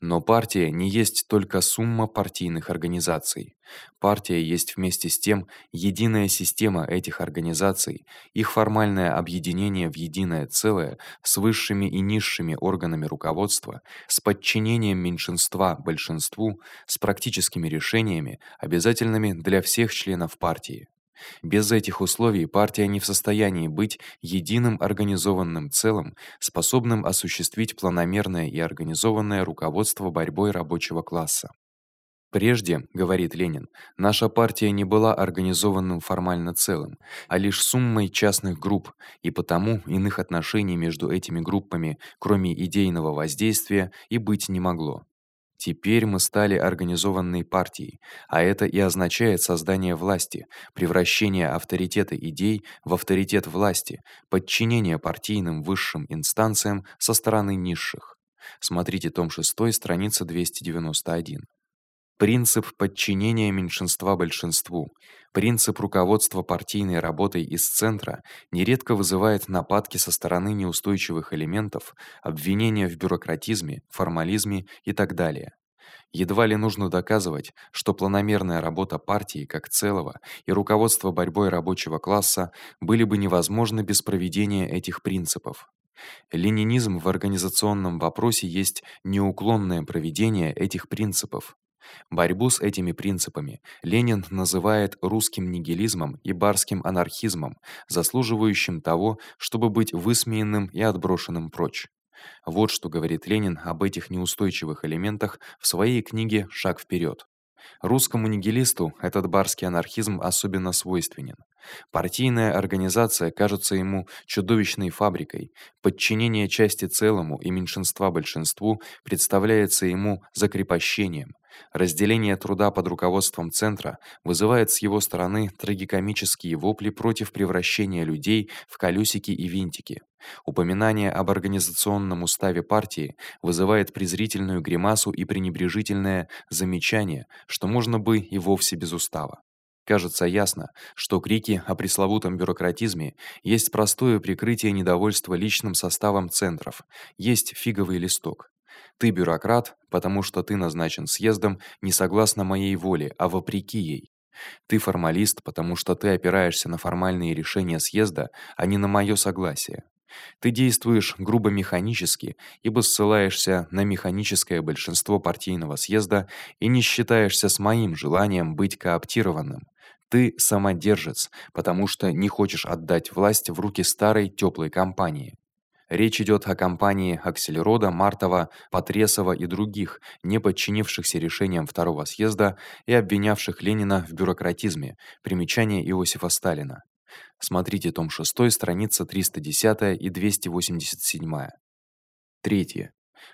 Но партия не есть только сумма партийных организаций. Партия есть вместе с тем единая система этих организаций, их формальное объединение в единое целое с высшими и низшими органами руководства, с подчинением меньшинства большинству, с практическими решениями, обязательными для всех членов партии. Без этих условий партия не в состоянии быть единым организованным целым, способным осуществить планомерное и организованное руководство борьбой рабочего класса. Прежде, говорит Ленин, наша партия не была организованным формально целым, а лишь суммой частных групп, и потому иных отношений между этими группами, кроме идейного воздействия, и быть не могло. Теперь мы стали организованной партией, а это и означает создание власти, превращение авторитета идей в авторитет власти, подчинение партийным высшим инстанциям со стороны низших. Смотрите том 6, страница 291. Принцип подчинения меньшинства большинству, принцип руководства партийной работой из центра нередко вызывает нападки со стороны неустойчивых элементов, обвинения в бюрократизме, формализме и так далее. Едва ли нужно доказывать, что планомерная работа партии как целого и руководство борьбой рабочего класса были бы невозможны без проведения этих принципов. Ленинизм в организационном вопросе есть неуклонное проведение этих принципов. Борьбу с этими принципами Ленин называет русским нигилизмом и барским анархизмом, заслуживающим того, чтобы быть высмеянным и отброшенным прочь. Вот что говорит Ленин об этих неустойчивых элементах в своей книге Шаг вперёд. Русскому нигилисту этот барский анархизм особенно свойственен. Партийная организация кажется ему чудовищной фабрикой. Подчинение части целому и меньшинства большинству представляется ему закрепощением. Разделение труда под руководством центра вызывает с его стороны трагикомические вопли против превращения людей в колёсики и винтики. Упоминание об организационном уставе партии вызывает презрительную гримасу и пренебрежительное замечание, что можно бы и вовсе без устава. Кажется ясно, что крики о пресловутом бюрократизме есть простое прикрытие недовольства личным составом центров, есть фиговый листок. Ты бюрократ, потому что ты назначен съездом не согласно моей воле, а вопреки ей. Ты формалист, потому что ты опираешься на формальные решения съезда, а не на моё согласие. Ты действуешь грубо механически, ибо ссылаешься на механическое большинство партийного съезда и не считаешься с моим желанием быть кооптированным. Ты самодержец, потому что не хочешь отдать власть в руки старой тёплой компании. Речь идёт о компании Акселерода, Мартова, Потресова и других, не подчинившихся решениям второго съезда и обвинявших Ленина в бюрократизме. Примечание Иосифа Сталина. Смотрите том 6, страница 310 и 287. Третье.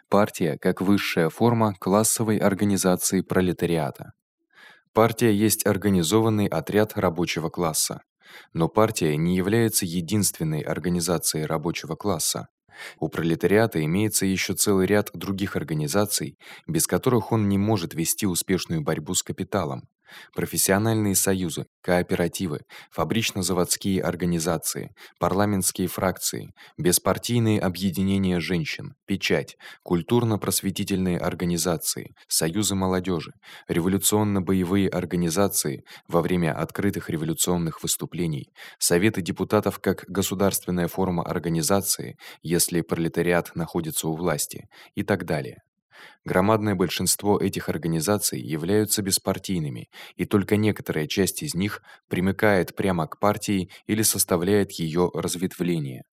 Партия как высшая форма классовой организации пролетариата. Партия есть организованный отряд рабочего класса. Но партия не является единственной организацией рабочего класса. У пролетариата имеется ещё целый ряд других организаций, без которых он не может вести успешную борьбу с капиталом профессиональные союзы, кооперативы, фабрично-заводские организации, парламентские фракции, беспартийные объединения женщин, печать, культурно-просветительные организации, союзы молодёжи, революционно-боевые организации во время открытых революционных выступлений, советы депутатов как государственная форма организации, если пролетариат находится у власти, и так далее. Громадное большинство этих организаций являются беспартийными, и только некоторая часть из них примыкает прямо к партии или составляет её разветвление.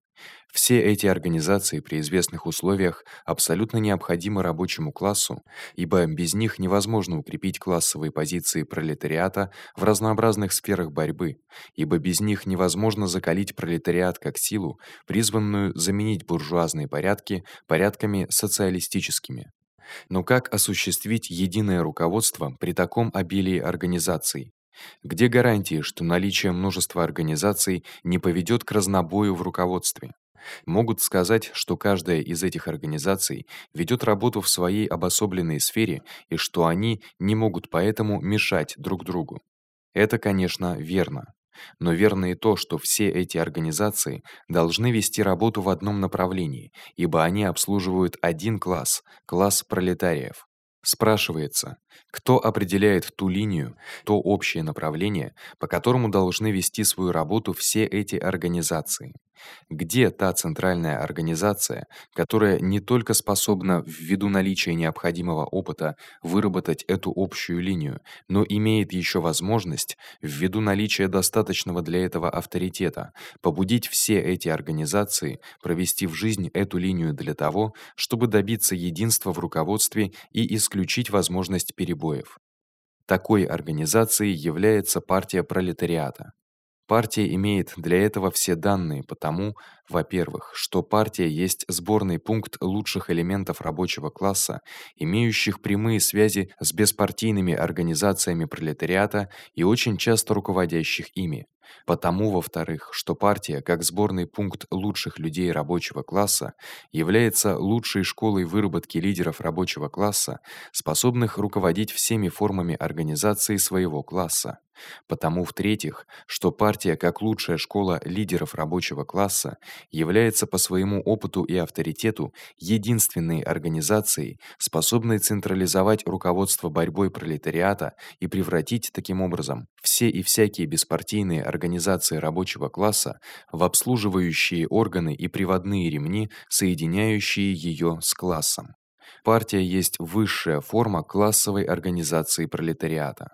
Все эти организации при известных условиях абсолютно необходимы рабочему классу, ибо без них невозможно укрепить классовые позиции пролетариата в разнообразных сферах борьбы, ибо без них невозможно закалить пролетариат как силу, призванную заменить буржуазные порядки порядками социалистическими. Но как осуществить единое руководство при таком обилии организаций? Где гарантии, что наличие множества организаций не поведёт к разнобою в руководстве? Могут сказать, что каждая из этих организаций ведёт работу в своей обособленной сфере и что они не могут поэтому мешать друг другу. Это, конечно, верно. Но верно и то, что все эти организации должны вести работу в одном направлении, ибо они обслуживают один класс класс пролетариев. Спрашивается, кто определяет ту линию, то общее направление, по которому должны вести свою работу все эти организации? Где та центральная организация, которая не только способна ввиду наличия необходимого опыта выработать эту общую линию, но имеет ещё возможность ввиду наличия достаточного для этого авторитета побудить все эти организации провести в жизнь эту линию для того, чтобы добиться единства в руководстве и исключить возможность перебоев. Такой организацией является партия пролетариата. Партия имеет для этого все данные, потому, во-первых, что партия есть сборный пункт лучших элементов рабочего класса, имеющих прямые связи с беспартийными организациями пролетариата и очень часто руководящих ими. Потому, во-вторых, что партия, как сборный пункт лучших людей рабочего класса, является лучшей школой выработки лидеров рабочего класса, способных руководить всеми формами организации своего класса. Потому в-третьих, что партия как лучшая школа лидеров рабочего класса является по своему опыту и авторитету единственной организацией, способной централизовать руководство борьбой пролетариата и превратить таким образом все и всякие беспартийные организации рабочего класса в обслуживающие органы и приводные ремни, соединяющие её с классом. Партия есть высшая форма классовой организации пролетариата.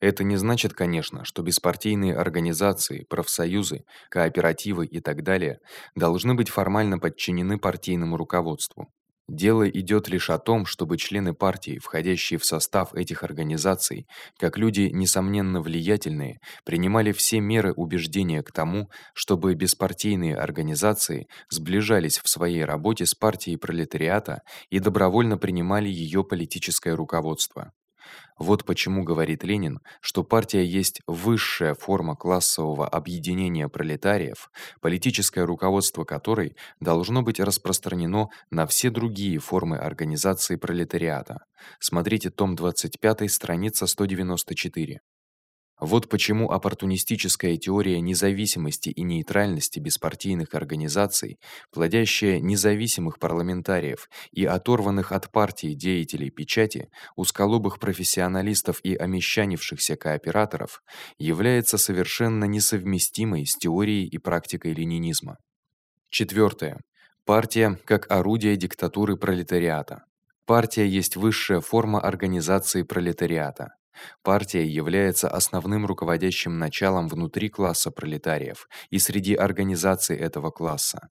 Это не значит, конечно, что беспартийные организации, профсоюзы, кооперативы и так далее должны быть формально подчинены партийному руководству. Дело идёт лишь о том, чтобы члены партии, входящие в состав этих организаций, как люди несомненно влиятельные, принимали все меры убеждения к тому, чтобы беспартийные организации сближались в своей работе с партией пролетариата и добровольно принимали её политическое руководство. Вот почему говорит Ленин, что партия есть высшая форма классового объединения пролетариев, политическое руководство которой должно быть распространено на все другие формы организации пролетариата. Смотрите том 25, страница 194. Вот почему оппортунистическая теория независимости и нейтральности беспартийных организаций, плодящая независимых парламентариев и оторванных от партии деятелей печати, узколобых профессионалистов и омещанившихся кооператоров, является совершенно несовместимой с теорией и практикой ленинизма. Четвёртое. Партия как орудие диктатуры пролетариата. Партия есть высшая форма организации пролетариата. Партия является основным руководящим началом внутри класса пролетариев и среди организаций этого класса.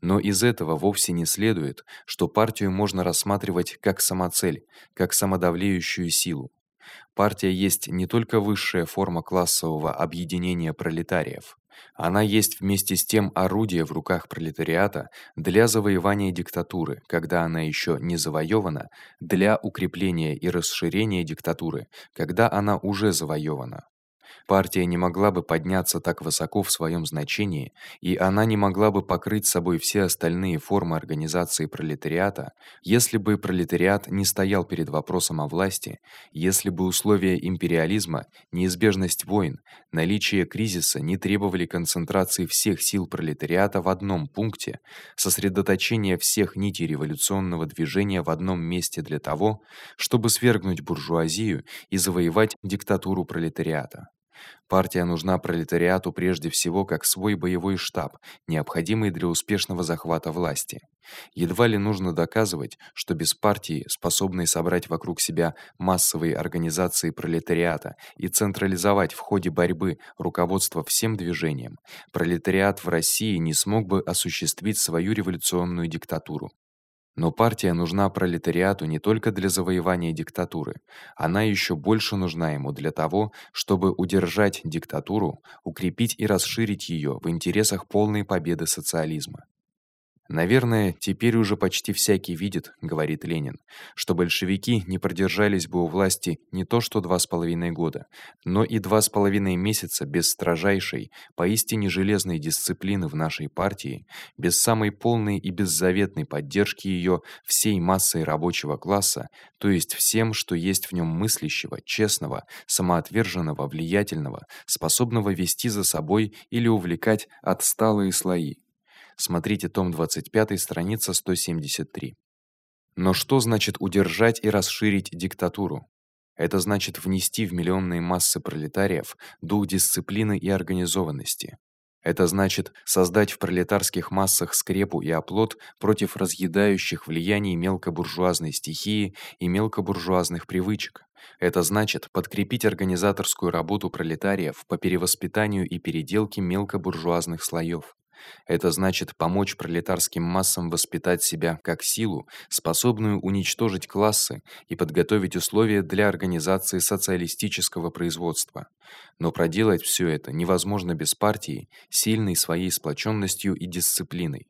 Но из этого вовсе не следует, что партию можно рассматривать как самоцель, как самодавлеющую силу. Партия есть не только высшая форма классового объединения пролетариев, она есть вместе с тем орудие в руках пролетариата для завоевания диктатуры, когда она ещё не завоёвана, для укрепления и расширения диктатуры, когда она уже завоёвана. Партия не могла бы подняться так высоко в своём значении, и она не могла бы покрыть собой все остальные формы организации пролетариата, если бы пролетариат не стоял перед вопросом о власти, если бы условия империализма, неизбежность войн, наличие кризиса не требовали концентрации всех сил пролетариата в одном пункте, сосредоточения всех нитей революционного движения в одном месте для того, чтобы свергнуть буржуазию и завоевать диктатуру пролетариата. Партия нужна пролетариату прежде всего как свой боевой штаб, необходимый для успешного захвата власти. Едва ли нужно доказывать, что без партии, способной собрать вокруг себя массовые организации пролетариата и централизовать в ходе борьбы руководство всем движением, пролетариат в России не смог бы осуществить свою революционную диктатуру. Но партия нужна пролетариату не только для завоевания диктатуры, она ещё больше нужна ему для того, чтобы удержать диктатуру, укрепить и расширить её в интересах полной победы социализма. Наверное, теперь уже почти всякий видит, говорит Ленин, что большевики не продержались бы у власти не то что два с половиной года, но и два с половиной месяца без строжайшей, поистине железной дисциплины в нашей партии, без самой полной и беззаветной поддержки её всей массой рабочего класса, то есть всем, что есть в нём мыслящего, честного, самоотверженного, влиятельного, способного вести за собой или увлекать отсталые слои. Смотрите том 25, страница 173. Но что значит удержать и расширить диктатуру? Это значит внести в миллионные массы пролетариев дух дисциплины и организованности. Это значит создать в пролетарских массах скрепу и оплот против разъедающих влияний мелкобуржуазной стихии и мелкобуржуазных привычек. Это значит подкрепить организаторскую работу пролетариев по перевоспитанию и переделке мелкобуржуазных слоёв. Это значит помочь пролетарским массам воспитать себя как силу, способную уничтожить классы и подготовить условия для организации социалистического производства. Но проделать всё это невозможно без партии, сильной своей сплочённостью и дисциплиной.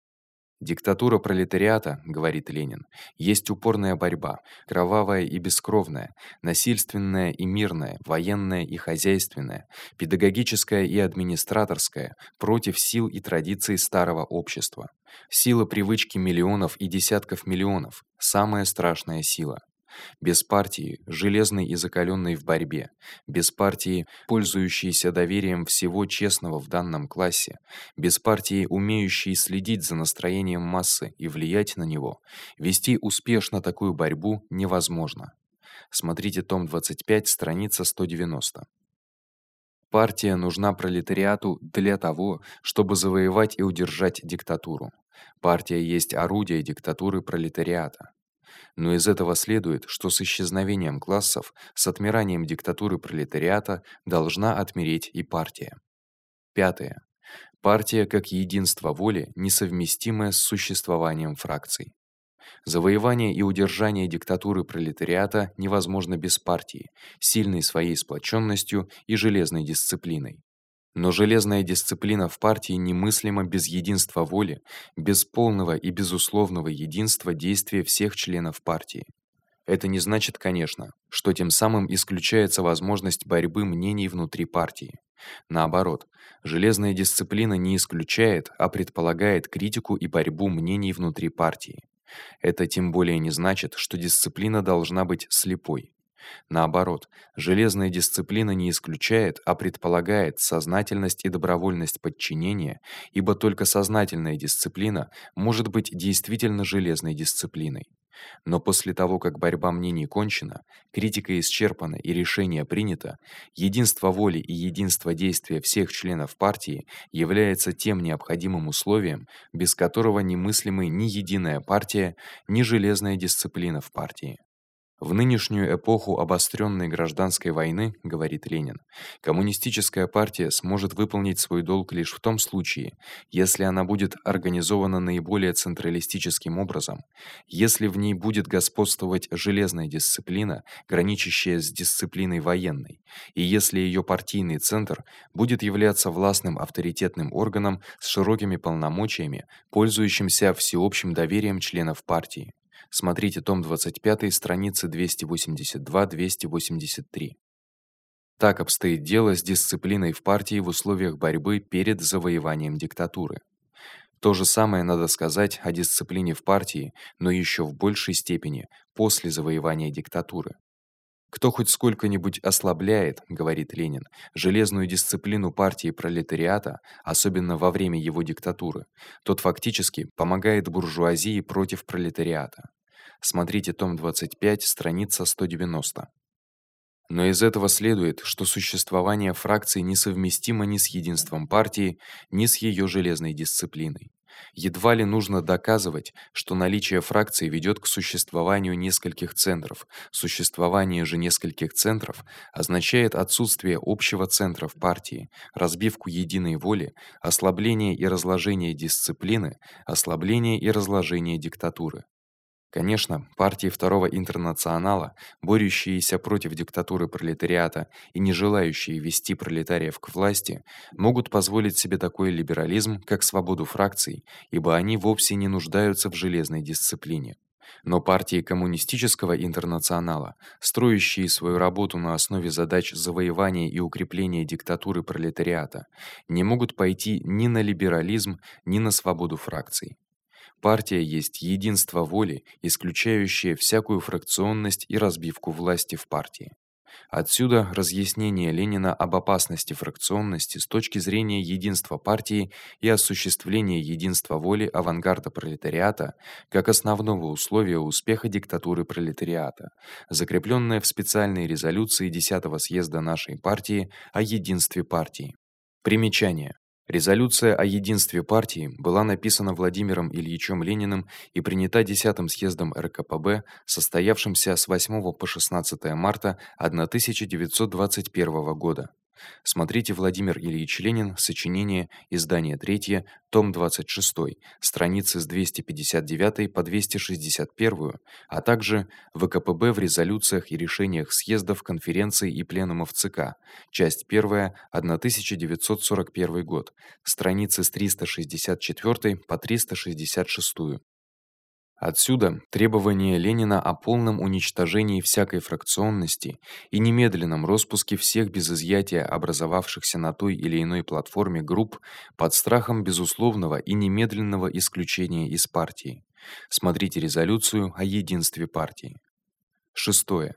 Диктатура пролетариата, говорит Ленин, есть упорная борьба, кровавая и бескровная, насильственная и мирная, военная и хозяйственная, педагогическая и администраторская против сил и традиций старого общества. Сила привычки миллионов и десятков миллионов самая страшная сила. Без партии, железной и закалённой в борьбе, без партии, пользующейся доверием всего честного в данном классе, без партии, умеющей следить за настроением массы и влиять на него, вести успешно такую борьбу невозможно. Смотрите том 25, страница 190. Партия нужна пролетариату для того, чтобы завоевать и удержать диктатуру. Партия есть орудие диктатуры пролетариата. Но из этого следует, что с исчезновением классов, с отмиранием диктатуры пролетариата должна отмереть и партия. Пятое. Партия как единство воли, несовместимое с существованием фракций. Завоевание и удержание диктатуры пролетариата невозможно без партии, сильной своей сплочённостью и железной дисциплиной. Но железная дисциплина в партии немыслима без единства воли, без полного и безусловного единства действия всех членов партии. Это не значит, конечно, что тем самым исключается возможность борьбы мнений внутри партии. Наоборот, железная дисциплина не исключает, а предполагает критику и борьбу мнений внутри партии. Это тем более не значит, что дисциплина должна быть слепой. Наоборот, железная дисциплина не исключает, а предполагает сознательность и добровольность подчинения, ибо только сознательная дисциплина может быть действительно железной дисциплиной. Но после того, как борьба мнений кончена, критика исчерпана и решение принято, единство воли и единство действия всех членов партии является тем необходимым условием, без которого немыслимы ни единая партия, ни железная дисциплина в партии. В нынешнюю эпоху обострённой гражданской войны, говорит Ленин, коммунистическая партия сможет выполнить свой долг лишь в том случае, если она будет организована наиболее централистическим образом, если в ней будет господствовать железная дисциплина, граничащая с дисциплиной военной, и если её партийный центр будет являться властным авторитетным органом с широкими полномочиями, пользующимся всеобщим доверием членов партии. Смотрите том 25, страницы 282-283. Так обстоит дело с дисциплиной в партии в условиях борьбы перед завоеванием диктатуры. То же самое надо сказать о дисциплине в партии, но ещё в большей степени после завоевания диктатуры. Кто хоть сколько-нибудь ослабляет, говорит Ленин, железную дисциплину партии пролетариата, особенно во время его диктатуры, тот фактически помогает буржуазии против пролетариата. Смотрите том 25, страница 190. Но из этого следует, что существование фракций несовместимо ни с единством партии, ни с её железной дисциплиной. Едва ли нужно доказывать, что наличие фракций ведёт к существованию нескольких центров. Существование же нескольких центров означает отсутствие общего центра в партии, разбивку единой воли, ослабление и разложение дисциплины, ослабление и разложение диктатуры. Конечно, партии Второго интернационала, борющиеся против диктатуры пролетариата и не желающие вести пролетариев к власти, могут позволить себе такой либерализм, как свободу фракций, ибо они вовсе не нуждаются в железной дисциплине. Но партии коммунистического интернационала, строящие свою работу на основе задач завоевания и укрепления диктатуры пролетариата, не могут пойти ни на либерализм, ни на свободу фракций. Партия есть единство воли, исключающее всякую фракционность и разбивку власти в партии. Отсюда разъяснение Ленина об опасности фракционности с точки зрения единства партии и осуществления единства воли авангарда пролетариата как основного условия успеха диктатуры пролетариата, закреплённое в специальной резолюции 10-го съезда нашей партии о единстве партии. Примечание: Резолюция о единстве партии была написана Владимиром Ильичем Лениным и принята 10-м съездом РКПБ, состоявшимся с 8 по 16 марта 1921 года. Смотрите Владимир Ильич Ленин, сочинение, издание 3, том 26, страницы с 259 по 261, а также ВКПБ в резолюциях и решениях съездов, конференций и пленумов ЦК. Часть 1, 1941 год. Страницы с 364 по 366. Отсюда требование Ленина о полном уничтожении всякой фракционности и немедленном распуске всех без изъятия образовавшихся на той или иной платформе групп под страхом безусловного и немедленного исключения из партии. Смотрите резолюцию о единстве партии. Шестое.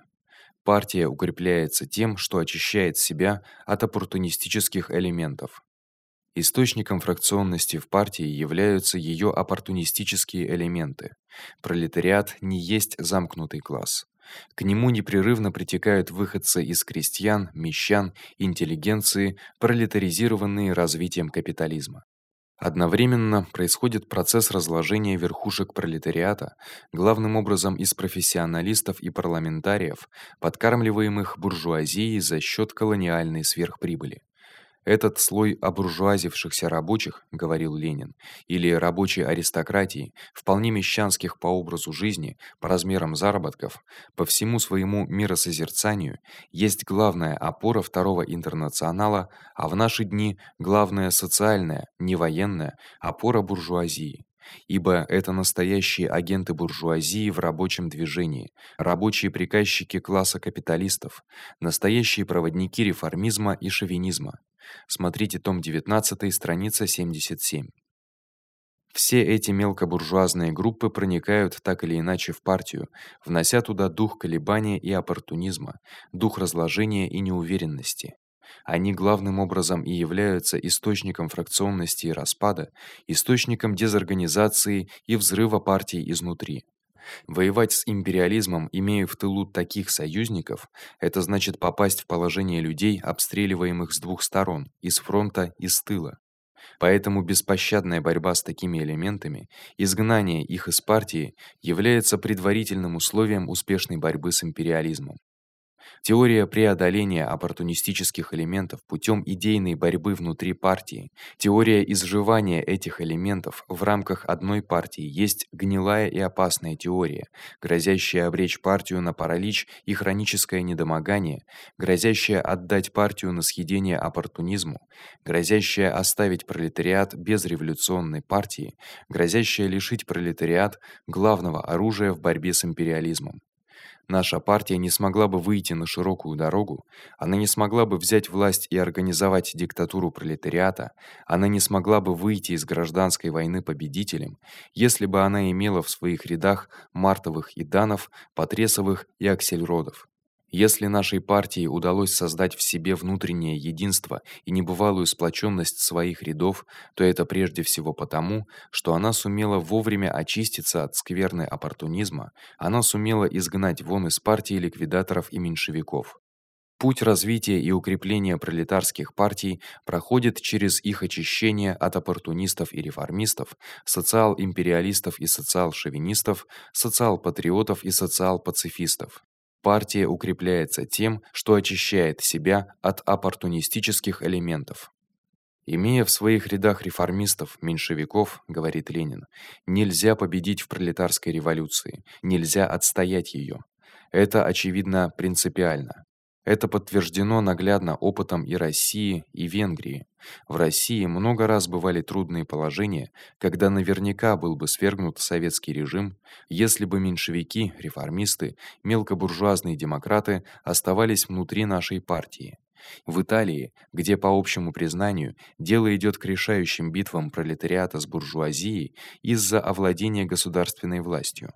Партия укрепляется тем, что очищает себя от оппортунистических элементов. Источником фракционности в партии являются её оппортунистические элементы. Пролетариат не есть замкнутый класс. К нему непрерывно притекают выходцы из крестьян, мещан, интеллигенции, пролетаризированные развитием капитализма. Одновременно происходит процесс разложения верхушек пролетариата, главным образом из профессионалистов и парламентариев, подкармливаемых буржуазией за счёт колониальной сверхприбыли. Этот слой обуржуазившихся рабочих, говорил Ленин, или рабочей аристократии, вполне мещанских по образу жизни, по размерам заработков, по всему своему миросозерцанию, есть главная опора второго интернационала, а в наши дни главная социальная, не военная опора буржуазии ибо это настоящие агенты буржуазии в рабочем движении, рабочие приказчики класса капиталистов, настоящие проводники реформизма и шовинизма. Смотрите том 19, страница 77. Все эти мелкобуржуазные группы проникают так или иначе в партию, внося туда дух колебания и оппортунизма, дух разложения и неуверенности. Они главным образом и являются источником фракционности и распада, источником дезорганизации и взрыва партий изнутри. Воевать с империализмом, имея в тылу таких союзников, это значит попасть в положение людей, обстреливаемых с двух сторон: из фронта и с тыла. Поэтому беспощадная борьба с такими элементами, изгнание их из партии является предварительным условием успешной борьбы с империализмом. Теория преодоления оппортунистических элементов путём идейной борьбы внутри партии, теория изживания этих элементов в рамках одной партии есть гнилая и опасная теория, грозящая обречь партию на паралич и хроническое недомогание, грозящая отдать партию на съедение оппортунизму, грозящая оставить пролетариат без революционной партии, грозящая лишить пролетариат главного оружия в борьбе с империализмом. Наша партия не смогла бы выйти на широкую дорогу, она не смогла бы взять власть и организовать диктатуру пролетариата, она не смогла бы выйти из гражданской войны победителем, если бы она имела в своих рядах Мартовых и Данов, Потресовых и Аксельродов. Если нашей партии удалось создать в себе внутреннее единство и небывалую сплочённость своих рядов, то это прежде всего потому, что она сумела вовремя очиститься от скверны оппортунизма, она сумела изгнать вон из партии ликвидаторов и меньшевиков. Путь развития и укрепления пролетарских партий проходит через их очищение от оппортунистов и реформистов, социал-империалистов и социал-шовинистов, социал-патриотов и социал-пацифистов. Партия укрепляется тем, что очищает себя от оппортунистических элементов. Имея в своих рядах реформистов, меньшевиков, говорит Ленин, нельзя победить в пролетарской революции, нельзя отстоять её. Это очевидно принципиально. Это подтверждено наглядно опытом и России, и Венгрии. В России много раз бывали трудные положения, когда наверняка был бы свергнут советский режим, если бы меньшевики, реформисты, мелкобуржуазные демократы оставались внутри нашей партии. В Италии, где по общему признанию дело идёт к решающим битвам пролетариата с буржуазией из-за овладения государственной властью.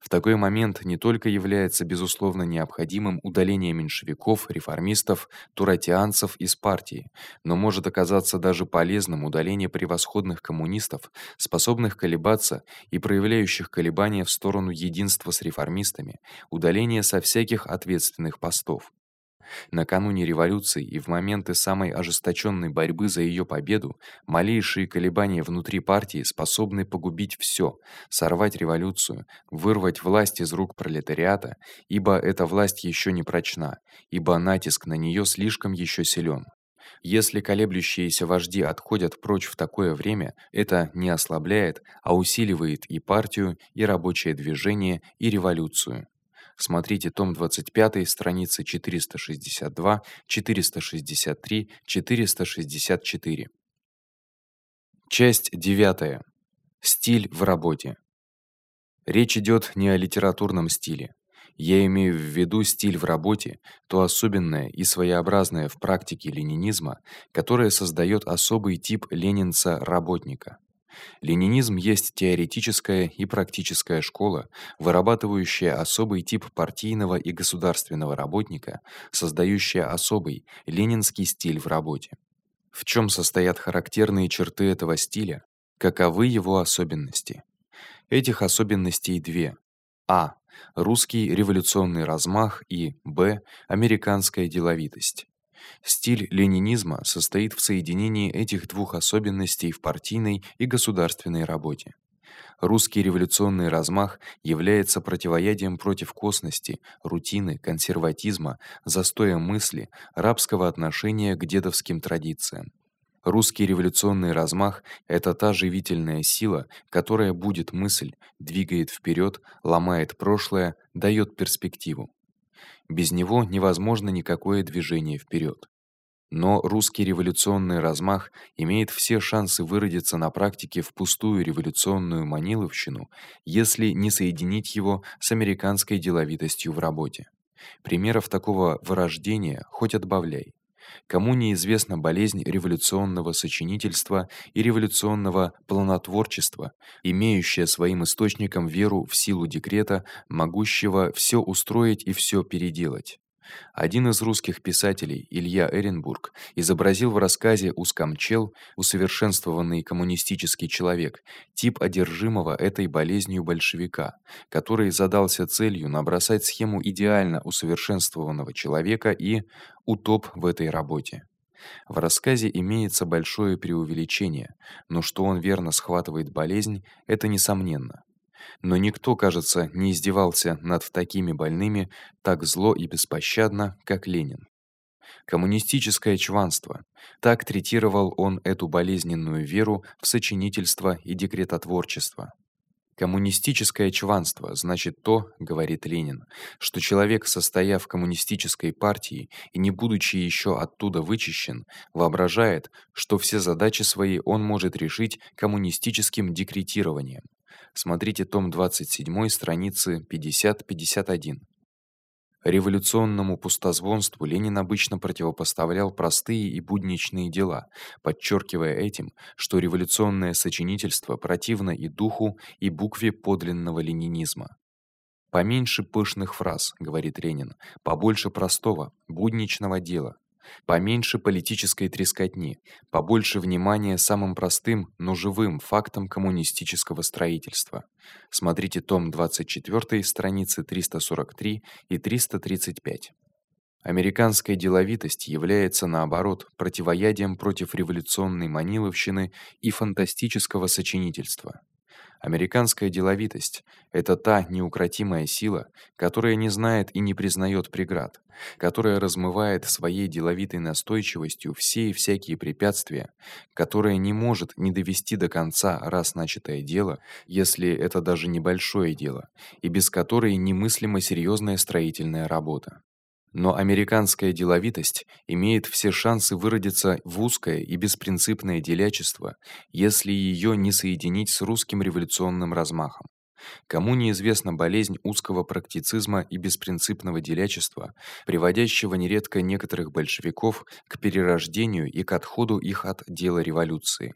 В такой момент не только является безусловно необходимым удаление меньшевиков, реформистов, туратианцев из партии, но может оказаться даже полезным удаление превосходных коммунистов, способных колебаться и проявляющих колебания в сторону единства с реформистами, удаление со всяких ответственных постов. Накануне революции и в моменты самой ожесточённой борьбы за её победу малейшие колебания внутри партии способны погубить всё, сорвать революцию, вырвать власть из рук пролетариата, ибо эта власть ещё не прочна, ибо натиск на неё слишком ещё силён. Если колеблющиеся вожди отходят прочь в такое время, это не ослабляет, а усиливает и партию, и рабочее движение, и революцию. Смотрите том 25, страницы 462, 463, 464. Часть 9. Стиль в работе. Речь идёт не о литературном стиле. Я имею в виду стиль в работе, то особенное и своеобразное в практике ленинизма, которое создаёт особый тип ленинца-работника. Ленинизм есть теоретическая и практическая школа, вырабатывающая особый тип партийного и государственного работника, создающая особый ленинский стиль в работе. В чём состоят характерные черты этого стиля? Каковы его особенности? Этих особенностей две: А русский революционный размах и б американская деловитость. Стиль ленинизма состоит в соединении этих двух особенностей в партийной и государственной работе. Русский революционный размах является противоядием против косности, рутины, консерватизма, застоя мысли, рабского отношения к дедовским традициям. Русский революционный размах это та живительная сила, которая будет мысль, двигает вперёд, ломает прошлое, даёт перспективу. Без него невозможно никакое движение вперёд. Но русский революционный размах имеет все шансы выродиться на практике в пустую революционную маниловщину, если не соединить его с американской деловитостью в работе. Примеров такого вырождения хоть отбавляй. Кому неизвестна болезнь революционного сочинительства и революционного планотворчества, имеющая своим источником веру в силу декрета, могущего всё устроить и всё переделать. Один из русских писателей, Илья Эренбург, изобразил в рассказе Ускамчел, усовершенствованный коммунистический человек, тип одержимого этой болезнью большевика, который задался целью набросать схему идеально усовершенствованного человека и утоп в этой работе. В рассказе имеется большое преувеличение, но что он верно схватывает болезнь это несомненно но никто, кажется, не издевался над такими больными так зло и беспощадно, как Ленин. Коммунистическое чванство. Так третировал он эту болезненную веру в сочинительство и декретотворчество. Коммунистическое чванство значит то, говорит Ленин, что человек, состояв в коммунистической партии и не будучи ещё оттуда вычищен, воображает, что все задачи свои он может решить коммунистическим декретированием. Смотрите том 27, страницы 50-51. Революционному пустозвонству Ленин обычно противопоставлял простые и будничные дела, подчеркивая этим, что революционное сочинительство противно и духу, и букве подлинного ленинизма. Поменьше пышных фраз, говорит Ленин, побольше простого, будничного дела поменьше политической трескотни, побольше внимания самым простым, но живым фактам коммунистического строительства. Смотрите том 24, страницы 343 и 335. Американская деловитость является наоборот противоядием против революционной маниловщины и фантастического сочинительства. Американская деловитость это та неукротимая сила, которая не знает и не признаёт преград, которая размывает своей деловитой настойчивостью все и всякие препятствия, которая не может не довести до конца раз начатое дело, если это даже небольшое дело, и без которой немыслима серьёзная строительная работа. Но американская деловитость имеет все шансы выродиться в узкое и беспринципное делячество, если её не соединить с русским революционным размахом. Кому неизвестна болезнь узкого практицизма и беспринципного делячества, приводящего нередко некоторых большевиков к перерождению и к отходу их от дела революции.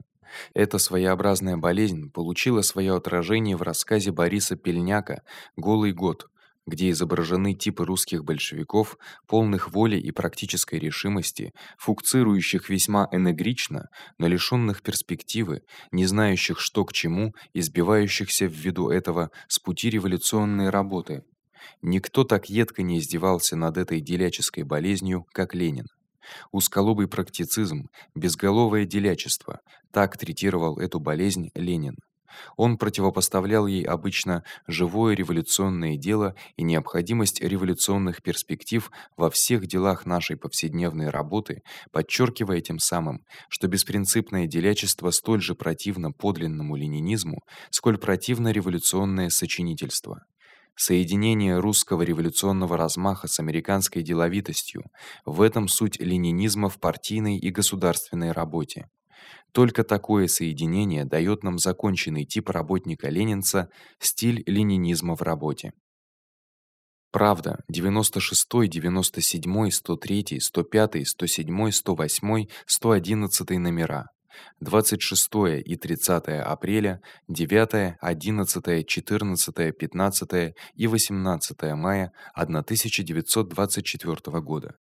Эта своеобразная болезнь получила своё отражение в рассказе Бориса Пельняка Голый год, где изображены типы русских большевиков, полных воли и практической решимости, функцирующих весьма энергично, но лишённых перспективы, не знающих, что к чему, избивающихся ввиду этого с пути революционной работы. Никто так едко не издевался над этой деляческой болезнью, как Ленин. Узколобый практицизм, безголовое делячество так третировал эту болезнь Ленин. Он противопоставлял ей обычно живое революционное дело и необходимость революционных перспектив во всех делах нашей повседневной работы, подчеркивая тем самым, что беспринципное делячество столь же противно подлинному ленинизму, сколь противно революционное сочинительство. Соединение русского революционного размаха с американской деловитостью в этом суть ленинизма в партийной и государственной работе. Только такое соединение даёт нам законченный тип работника-ленинца, стиль ленинизма в работе. Правда, 96, 97, 103, 105, 107, 108, 111 номера. 26 и 30 апреля, 9, 11, 14, 15 и 18 мая 1924 года.